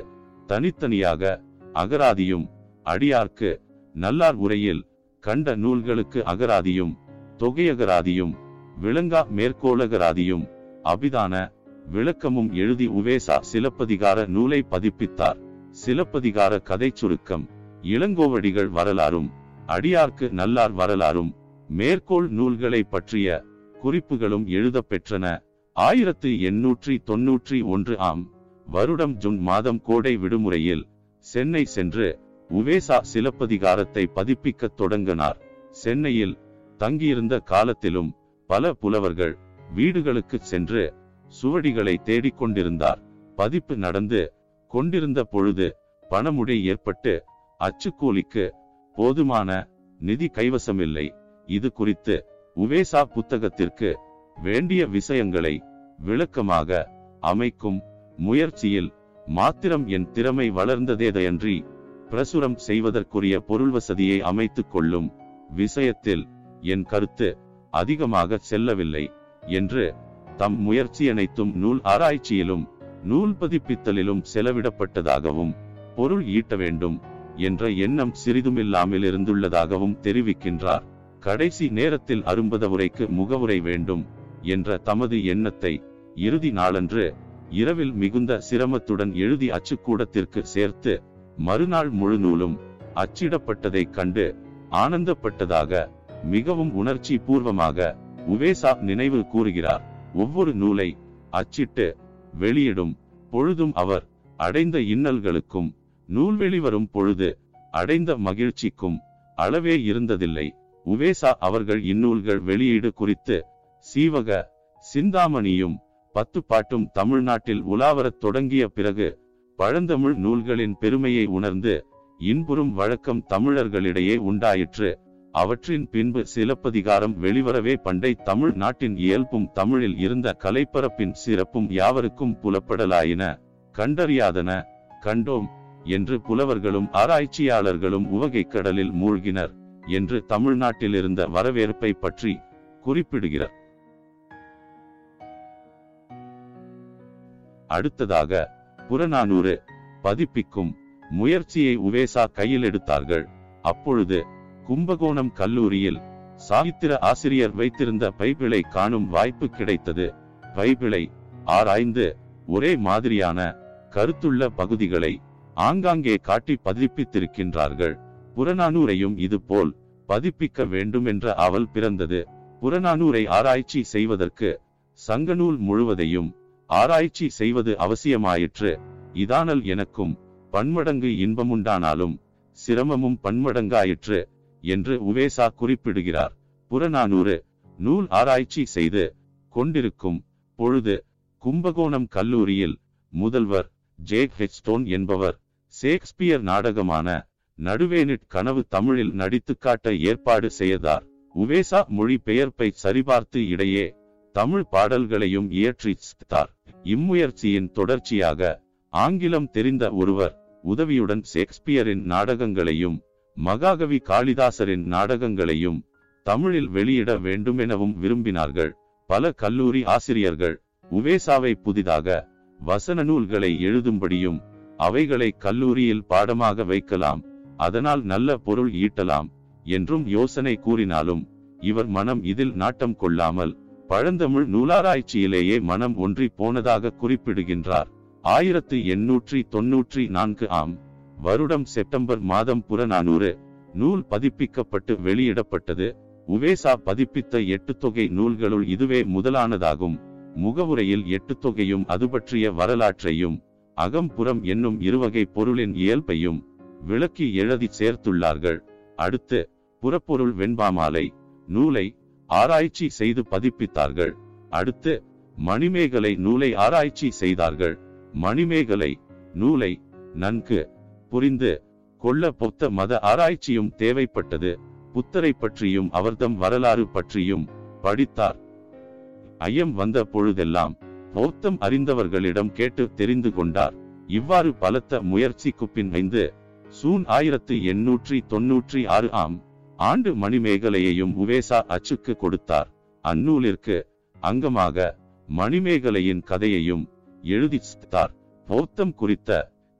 தனித்தனியாக அகராதியும் அடியார்க்கு நல்லார் உரையில் கண்ட நூல்களுக்கு அகராதியும் தொகையகராதியும் விளங்கா மேற்கோளகராதியும் அபிதான விளக்கமும் எழுதி உவேசா சிலப்பதிகார நூலை பதிப்பித்தார். சிலப்பதிகார கதை சுருக்கம். இளங்கோவடிகள் வரலாறும் அடியார்க்கு நல்லார் வரலாறும் மேற்கோள் நூல்களை பற்றிய குறிப்புகளும் எழுதப் பெற்றன ஆயிரத்து எண்ணூற்றி தொன்னூற்றி ஒன்று ஆம் வருடம் ஜூன் மாதம் கோடை விடுமுறையில் சென்னை சென்று உவேசா சிலப்பதிகாரத்தை பதிப்பிக்கத் தொடங்கினார். சென்னையில் தங்கியிருந்த காலத்திலும் பல புலவர்கள் வீடுகளுக்கு சென்று சுவடிகளை தேடிக் கொண்டிருந்தார் பதிப்பு நடந்து கொண்டிருந்த பொழுது பணமுடை ஏற்பட்டு அச்சுக்கூலிக்கு போதுமான நிதி கைவசமில்லை. இது குறித்து உவேசா புத்தகத்திற்கு வேண்டிய விஷயங்களை விளக்கமாக அமைக்கும் முயற்சியில் மாத்திரம் என் திறமை வளர்ந்ததேதையன்றி பிரசுரம் செய்வதற்குரிய பொருள் வசதியை அமைத்துக் கொள்ளும் விஷயத்தில் என் கருத்து அதிகமாக செல்லவில்லை என்று தம் முயற்சி அனைத்தும் நூல் ஆராய்ச்சியிலும் நூல் பதிப்பித்தலிலும் செலவிடப்பட்டதாகவும் பொருள் ஈட்ட வேண்டும் என்ற எண்ணம் சிறிதுமில்லாமல் இருந்துள்ளதாகவும் தெரிவிக்கின்றார். கடைசி நேரத்தில் அரும்பதவுரைக்கு முகவுரை வேண்டும் என்ற தமது எண்ணத்தை இறுதி நாளன்று இரவில் மிகுந்த சிரமத்துடன் எழுதி அச்சுக்கூடத்திற்கு சேர்த்து மறுநாள் முழு நூலும் அச்சிடப்பட்டதைக் கண்டு ஆனந்தப்பட்டதாக மிகவும் உணர்ச்சி பூர்வமாக உவேசா நினைவு கூறுகிறார். ஒவ்வொரு நூலை அச்சிட்டு வெளியிடும் பொழுதும் அவர் அடைந்த இன்னல்களுக்கும் நூல் வெளிவரும் பொழுது அடைந்த மகிழ்ச்சிக்கும் அளவே இருந்ததில்லை. உவேசா அவர்கள் இந்நூல்கள் வெளியீடு குறித்து சீவக சிந்தாமணியும் பத்து பாட்டும் தமிழ்நாட்டில் உலாவரத் தொடங்கிய பிறகு பழந்தமிழ் நூல்களின் பெருமையை உணர்ந்து இன்புறும் வழக்கம் தமிழர்களிடையே உண்டாயிற்று. அவற்றின் பின்பு சிலப்பதிகாரம் வெளிவரவே பண்டை தமிழ் நாட்டின் இயல்பும் தமிழில் இருந்த கலைப்பரப்பின் சிறப்பும் யாவருக்கும் புலப்படலாயின. கண்டறியாதன கண்டோம் என்று புலவர்களும் ஆராய்ச்சியாளர்களும் உவகை கடலில் மூழ்கினர் என்று தமிழ்நாட்டில் இருந்த வரவேற்பை பற்றி குறிப்பிடுகிறார். அடுத்ததாக புறநானூறு பதிப்பிக்கும் முயற்சியை உவேசா கையில் எடுத்தார்கள். அப்பொழுது கும்பகோணம் கல்லூரியில் சாகித்திர ஆசிரியர் வைத்திருந்த பைபிளை காணும் வாய்ப்பு கிடைத்தது. பைபிளை ஆராய்ந்து ஒரே மாதிரியான கருத்துள்ள பகுதிகளை ஆங்காங்கே காட்டி பதிப்பித்திருக்கின்றார்கள். புறநானூரையும் இது போல் பதிப்பிக்க வேண்டுமென்ற அவல் பிறந்தது. புறநானூரை ஆராய்ச்சி செய்வதற்கு சங்கநூல் முழுவதையும் ஆராய்ச்சி செய்வது அவசியமாயிற்று. இதானல் எனக்கும் பன்மடங்கு இன்பமுண்டானாலும் சிரமமும் பன்மடங்காயிற்று. என்று உவேசா குறிப்பிடுகிறார். புறநானூறு நூல் ஆராய்ச்சி செய்து கொண்டிருக்கும் பொழுது கும்பகோணம் கல்லூரியில் முதல்வர் ஜேக் ஹெச்டோன் என்பவர் ஷேக்ஸ்பியர் நாடகமான நடுவேனிட் கனவு தமிழில் நடித்து காட்ட ஏற்பாடு செய்தார். உவேசா மொழி பெயர்ப்பை சரிபார்த்து இடையே தமிழ் பாடல்களையும் இயற்றித்தார் இம்முயற்சியின் தொடர்ச்சியாக ஆங்கிலம் தெரிந்த ஒருவர் உதவியுடன் ஷேக்ஸ்பியரின் நாடகங்களையும் மகாகவி காளிதாசரின் நாடகங்களையும் தமிழில் வெளியிட வேண்டுமெனவும் விரும்பினார்கள். பல கல்லூரி ஆசிரியர்கள் உவேசாவை புதிதாக வசன நூல்களை எழுதும்படியும் அவைகளை கல்லூரியில் பாடமாக வைக்கலாம் அதனால் நல்ல பொருள் ஈட்டலாம் என்றும் யோசனை கூறினாலும் இவர் மனம் இதில் நாட்டம் கொள்ளாமல் பழந்தமிழ் நூலாராய்ச்சியிலேயே மனம் ஒன்றி போனதாக குறிப்பிடுகின்றார். ஆயிரத்து எண்ணூற்றி தொன்னூற்றி நான்கு ஆம் வருடம் செப்டம்பர் மாதம் புறநானூறு. நூல் பதிப்பிக்கப்பட்டு வெளியிடப்பட்டது. உவேசா பதிப்பித்த எட்டு தொகை நூல்களுள் இதுவே முதலானதாகும். முகவுரையில் எட்டு தொகையும் அது பற்றிய வரலாற்றையும் அகம்புறம் என்னும் இருவகை பொருளின் இயல்பையும் விளக்கி எழுதி சேர்த்துள்ளார்கள். அடுத்து புறப்பொருள் வெண்பாமாலை நூலை ஆராய்ச்சி செய்து பதிப்பித்தார்கள். அடுத்து மணிமேகலை நூலை ஆராய்ச்சி செய்தார்கள். மணிமேகலை நூலை நன்கு புரிந்து கொள்ள பொத்த மத ஆராய்ச்சியும் தேவைப்பட்டது. புத்தரை பற்றியும் அவர்தம் வரலாறு பற்றியும் படித்தார். ஐயம் வந்த பொழுதெல்லாம் பௌத்தம் அறிந்தவர்களிடம் கேட்டு தெரிந்து கொண்டார். இவ்வாறு பலத்த முயற்சிக்கு பின் ஐந்து சூன் ஆயிரத்து எண்ணூற்றி தொன்னூற்றி ஆறு ஆம் ஆண்டு மணிமேகலையையும் உவேசா அச்சுக்கு கொடுத்தார். அந்நூலிற்கு அங்கமாக மணிமேகலையின் கதையையும் எழுதித்தார் பௌத்தம் குறித்த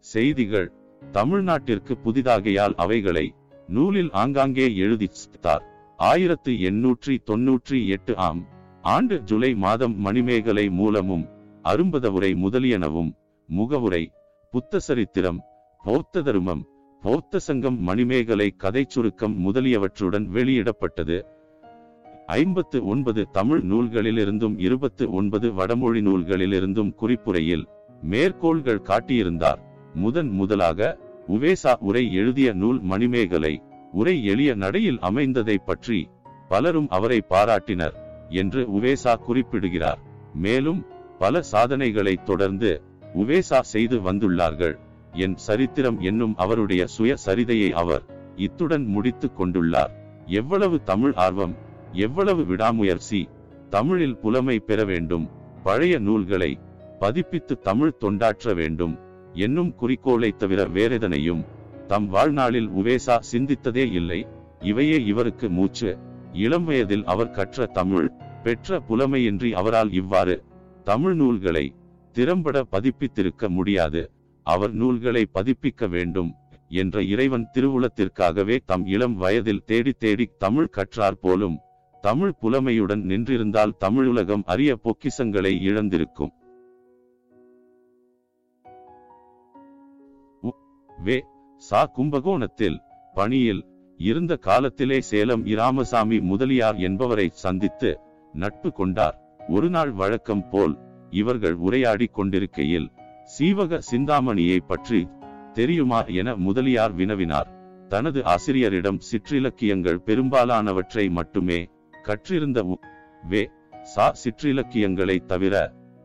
செய்திகள் தமிழ்நாட்டிற்கு புதிதாகையால் அவைகளை நூலில் ஆங்காங்கே எழுதித்தார் ஆயிரத்து எண்ணூற்றி தொன்னூற்றி எட்டு ஆம் ஆண்டு ஜூலை மாதம் மணிமேகலை மூலமும் அரும்பதவுரை முதலியனவும் முகவுரை புத்த சரித்திரம் பௌத்த தர்மம் பௌத்த சங்கம் மணிமேகலை கதை சுருக்கம் முதலியவற்றுடன் வெளியிடப்பட்டது. ஐம்பத்து ஒன்பது தமிழ் நூல்களிலிருந்தும் இருபத்து ஒன்பது வடமொழி நூல்களிலிருந்தும் குறிப்புரையில் மேற்கோள்கள் காட்டியிருந்தார். முதன் முதலாக உவேசா உரை எழுதிய நூல் மணிமேகலை உரை எளிய நடையில் அமைந்ததை பற்றி பலரும் அவரை பாராட்டினர் என்று உவேசா குறிப்பிடுகிறார். மேலும் பல சாதனைகளை தொடர்ந்து உவேசா செய்து வந்துள்ளார்கள். என் சரித்திரம் என்னும் அவருடைய சுய சரிதையை அவர் இத்துடன் முடித்து கொண்டுள்ளார். எவ்வளவு தமிழ் ஆர்வம் எவ்வளவு விடாமுயற்சி தமிழில் புலமை பெற வேண்டும் பழைய நூல்களை பதிப்பித்து தமிழ் தொண்டாற்ற வேண்டும் என்னும் குறிக்கோளை தவிர வேறெதனையும் தம் வாழ்நாளில் உவேசா சிந்தித்ததே இல்லை. இவையே இவருக்கு மூச்சு. இளம் வயதில் அவர் கற்ற தமிழ் பெற்ற புலமையின்றி அவரால் இவ்வாறு தமிழ் நூல்களை திறம்பட பதிப்பித்திருக்க முடியாது. அவர் நூல்களை பதிப்பிக்க வேண்டும் என்ற இறைவன் திருவுளத்திற்காகவே தம் இளம் வயதில் தேடி தேடி தமிழ் கற்றார் போலும் தமிழ் புலமையுடன் நின்றிருந்தால் தமிழுலகம் அரிய பொக்கிசங்களை இழந்திருக்கும். வே சா கும்பகோணத்தில் பணியில் இருந்த காலத்திலே சேலம் இராமசாமி முதலியார் என்பவரை சந்தித்து நட்பு கொண்டார். ஒரு நாள் வழக்கம் போல் இவர்கள் உரையாடிக் கொண்டிருக்கையில் சீவக சிந்தாமணியை பற்றி தெரியுமா என முதலியார் வினவினார். தனது ஆசிரியரிடம் சிற்றிலக்கியங்கள் பெரும்பாலானவற்றை மட்டுமே கற்றிருந்த வே சா சிற்றிலக்கியங்களை தவிர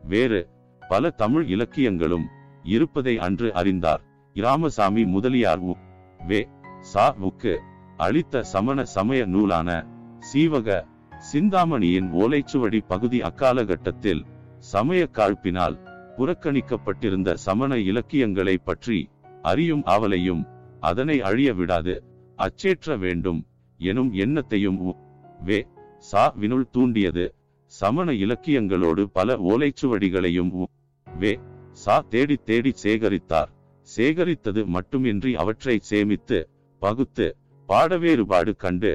வேறு பல தமிழ் இலக்கியங்களும் இருப்பதை அன்று அறிந்தார். இராமசாமி முதலியார் உ- வே. சா. வுக்கு அளித்த சமண சமய நூலான சீவக சிந்தாமணியின் ஓலைச்சுவடி பகுதி அக்காலகட்டத்தில் சமய காழ்ப்பினால் புறக்கணிக்கப்பட்டிருந்த சமண இலக்கியங்களை பற்றி அறியும் ஆவலையும் அதனை அழிய விடாது அச்சேற்ற வேண்டும் எனும் எண்ணத்தையும் உ- வே. சா. வினுள் தூண்டியது சமண இலக்கியங்களோடு பல ஓலைச்சுவடிகளையும் உ- வே. சா. தேடி தேடி சேகரித்தார். சேகரித்தது மட்டுமின்றி அவற்றை சேமித்து பகுத்து பாட வேறுபாடு கண்டு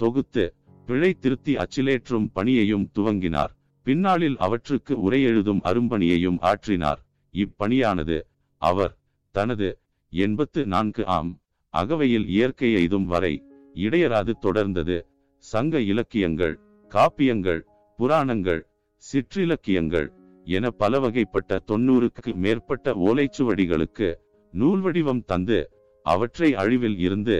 தொகுத்து பிழை திருத்தி அச்சிலேற்றும் பணியையும் துவங்கினார். பின்னாளில் அவற்றுக்கு உரை எழுதும் அரும்பணியையும் ஆற்றினார். இப்பணியானது அவர் தனது எண்பத்து நான்கு ஆம் அகவையில் இயற்கை எய்தும் வரை இடையராது தொடர்ந்தது. சங்க இலக்கியங்கள் காப்பியங்கள் புராணங்கள் சிற்றிலக்கியங்கள் என பல வகைப்பட்ட தொண்ணூறுக்கு மேற்பட்ட ஓலைச்சுவடிகளுக்கு நூல் வடிவம் தந்து அவற்றை அழிவில் இருந்து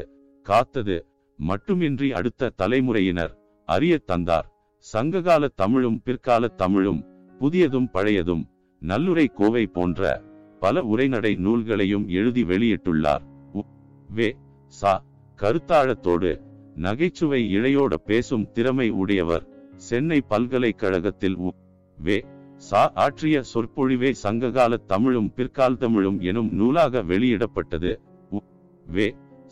காத்தது மட்டுமின்றி அடுத்த தலைமுறையினர் அறிய தந்தார். சங்ககால தமிழும் பிற்கால தமிழும் புதியதும் பழையதும் நல்லுரை கோவை போன்ற பல உரைநடை நூல்களையும் எழுதி வெளியிட்டுள்ளார். வே சா கருத்தாழத்தோடு நகைச்சுவை இழையோட பேசும் திறமை உடையவர் சென்னை பல்கலைக்கழகத்தில் வே சா ஆற்றிய சொற்பொழிவே சங்ககால தமிழும் பிற்கால தமிழும் எனும் நூலாக வெளியிடப்பட்டது. வே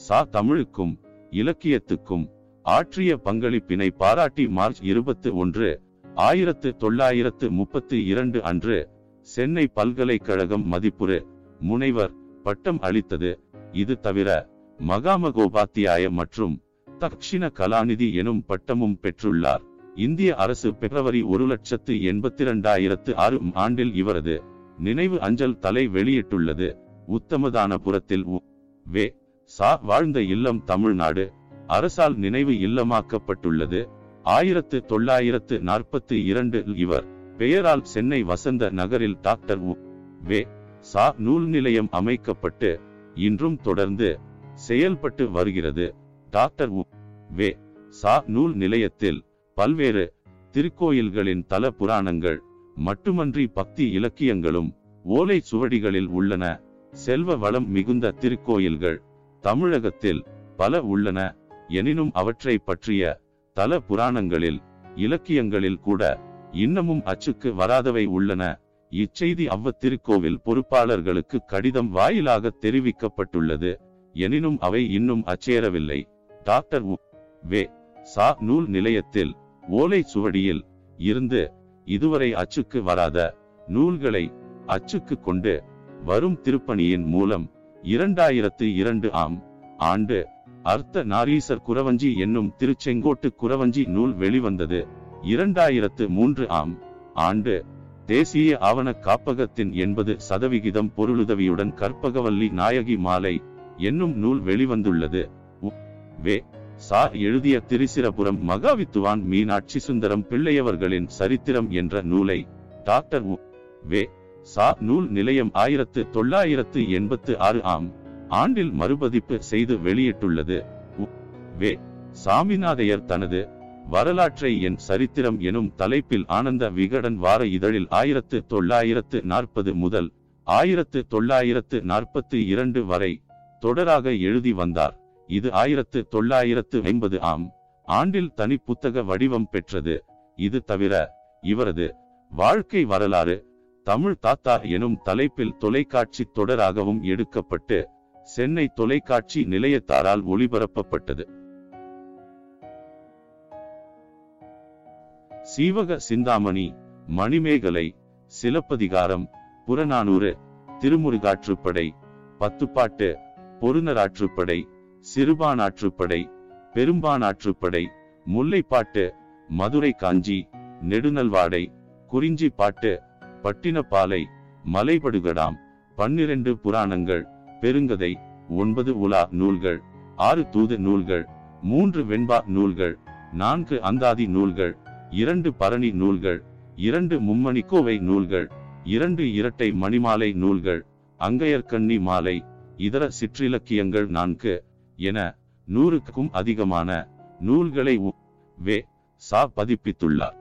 சா தமிழுக்கும் இலக்கியத்துக்கும் ஆற்றிய பங்களிப்பினை பாராட்டி மார்ச் இருபத்தி ஒன்று ஆயிரத்து தொள்ளாயிரத்து முப்பத்தி இரண்டு அன்று சென்னை பல்கலைக்கழகம் மதிப்புறு முனைவர் பட்டம் அளித்தது. இது தவிர மகாமகோபாத்தியாய மற்றும் தக்ஷிண கலாநிதி எனும் பட்டமும் பெற்றுள்ளார். இந்திய அரசு பிப்ரவரி ஒரு லட்சத்து எண்பத்தி இரண்டாயிரத்து ஆறு ஆண்டில் இவரது நினைவு அஞ்சல் தலை வெளியிட்டுள்ளது. உத்தமதான புறத்தில் வே சா வாழ்ந்த இல்லம் தமிழ்நாடு. அரசால் நினைவு இல்லமாக்கப்பட்டுள்ளது. ஆயிரத்து தொள்ளாயிரத்து நாற்பத்தி இரண்டு இவர் பெயரால் சென்னை வசந்த நகரில் டாக்டர் வே சா நூல் நிலையம் அமைக்கப்பட்டு இன்றும் தொடர்ந்து செயல்பட்டு வருகிறது. டாக்டர் வே சா நூல் நிலையத்தில் பல்வேறு திருக்கோயில்களின் தல புராணங்கள் மட்டுமன்றி பக்தி இலக்கியங்களும் ஓலை சுவடிகளில் உள்ளன. செல்வ வளம் மிகுந்த திருக்கோயில்கள் தமிழகத்தில் பல உள்ளன. எனினும் அவற்றை பற்றிய தல புராணங்களில் இலக்கியங்களில் கூட இன்னமும் அச்சுக்கு வராதவை உள்ளன. இச்செய்தி அவ்வத்திருக்கோவில் பொறுப்பாளர்களுக்கு கடிதம் வாயிலாக தெரிவிக்கப்பட்டுள்ளது. எனினும் அவை இன்னும் அச்சேரவில்லை. டாக்டர் வே. சா. நூல் நிலையத்தில் ஓலை சுவடியில் இருந்து இதுவரை அச்சுக்கு வராத நூல்களை அச்சுக்கு கொண்டு வரும் திருப்பணியின் மூலம் இரண்டாயிரத்து இரண்டு ஆம் ஆண்டு அர்த்த நாரீசர் குரவஞ்சி என்னும் திருச்செங்கோட்டு குரவஞ்சி நூல் வெளிவந்தது. இரண்டாயிரத்து மூன்று ஆம் ஆண்டு தேசிய ஆவண காப்பகத்தின் எண்பது சதவிகிதம் பொருளுதவியுடன் கற்பகவல்லி நாயகி மாலை என்னும் நூல் வெளிவந்துள்ளது. வே. சா எழுதிய திரிசிரபுரம் மகாவித்துவான் மீனாட்சி சுந்தரம் பிள்ளையவர்களின் சரித்திரம் என்ற நூலை டாக்டர் உ. வே. சா. நூல் நிலையம் ஆயிரத்து தொள்ளாயிரத்து எண்பத்து ஆறு ஆம் ஆண்டில் மறுபதிப்பு செய்து வெளியிட்டுள்ளது. உ. வே. சாமிநாதையர் தனது வரலாற்றை என் சரித்திரம் எனும் தலைப்பில் ஆனந்த விகடன் வார இதழில் ஆயிரத்து தொள்ளாயிரத்து நாற்பது முதல் ஆயிரத்து தொள்ளாயிரத்து நாற்பத்தி இரண்டு வரை தொடராக எழுதி வந்தார். இது ஆயிரத்து தொள்ளாயிரத்து ஐம்பது ஆம் ஆண்டில் தனி புத்தக வடிவம் பெற்றது. இது தவிர இவரது வாழ்க்கை வரலாறு தமிழ் தாத்தா எனும் தலைப்பில் தொலைக்காட்சி தொடராகவும் எடுக்கப்பட்டு சென்னை தொலைக்காட்சி நிலையத்தாரால் ஒளிபரப்பப்பட்டது. சீவக சிந்தாமணி மணிமேகலை சிலப்பதிகாரம் புறநானூறு திருமுருகாற்றுப்படை பத்துப்பாட்டு பொருநராற்றுப்படை சிறுபானாற்றுப்படை பெரும்பானாற்றுப்படை முல்லைப்பாட்டு மதுரை காஞ்சி நெடுநல்வாடை குறிஞ்சி பாட்டு பட்டினப்பாலை மலைபடுகடாம் பன்னிரண்டு புராணங்கள் பெருங்கதை ஒன்பது உலா நூல்கள் ஆறு தூது நூல்கள் மூன்று வெண்பா நூல்கள் நான்கு அந்தாதி நூல்கள் இரண்டு பரணி நூல்கள் இரண்டு மும்மணிக்கோவை நூல்கள் இரண்டு இரட்டை மணிமாலை நூல்கள் அங்கையர்கண்ணி மாலை இதர சிற்றிலக்கியங்கள் நான்கு என நூறுக்கும் அதிகமான நூல்களை வே சா பதிப்பித்துள்ளார்.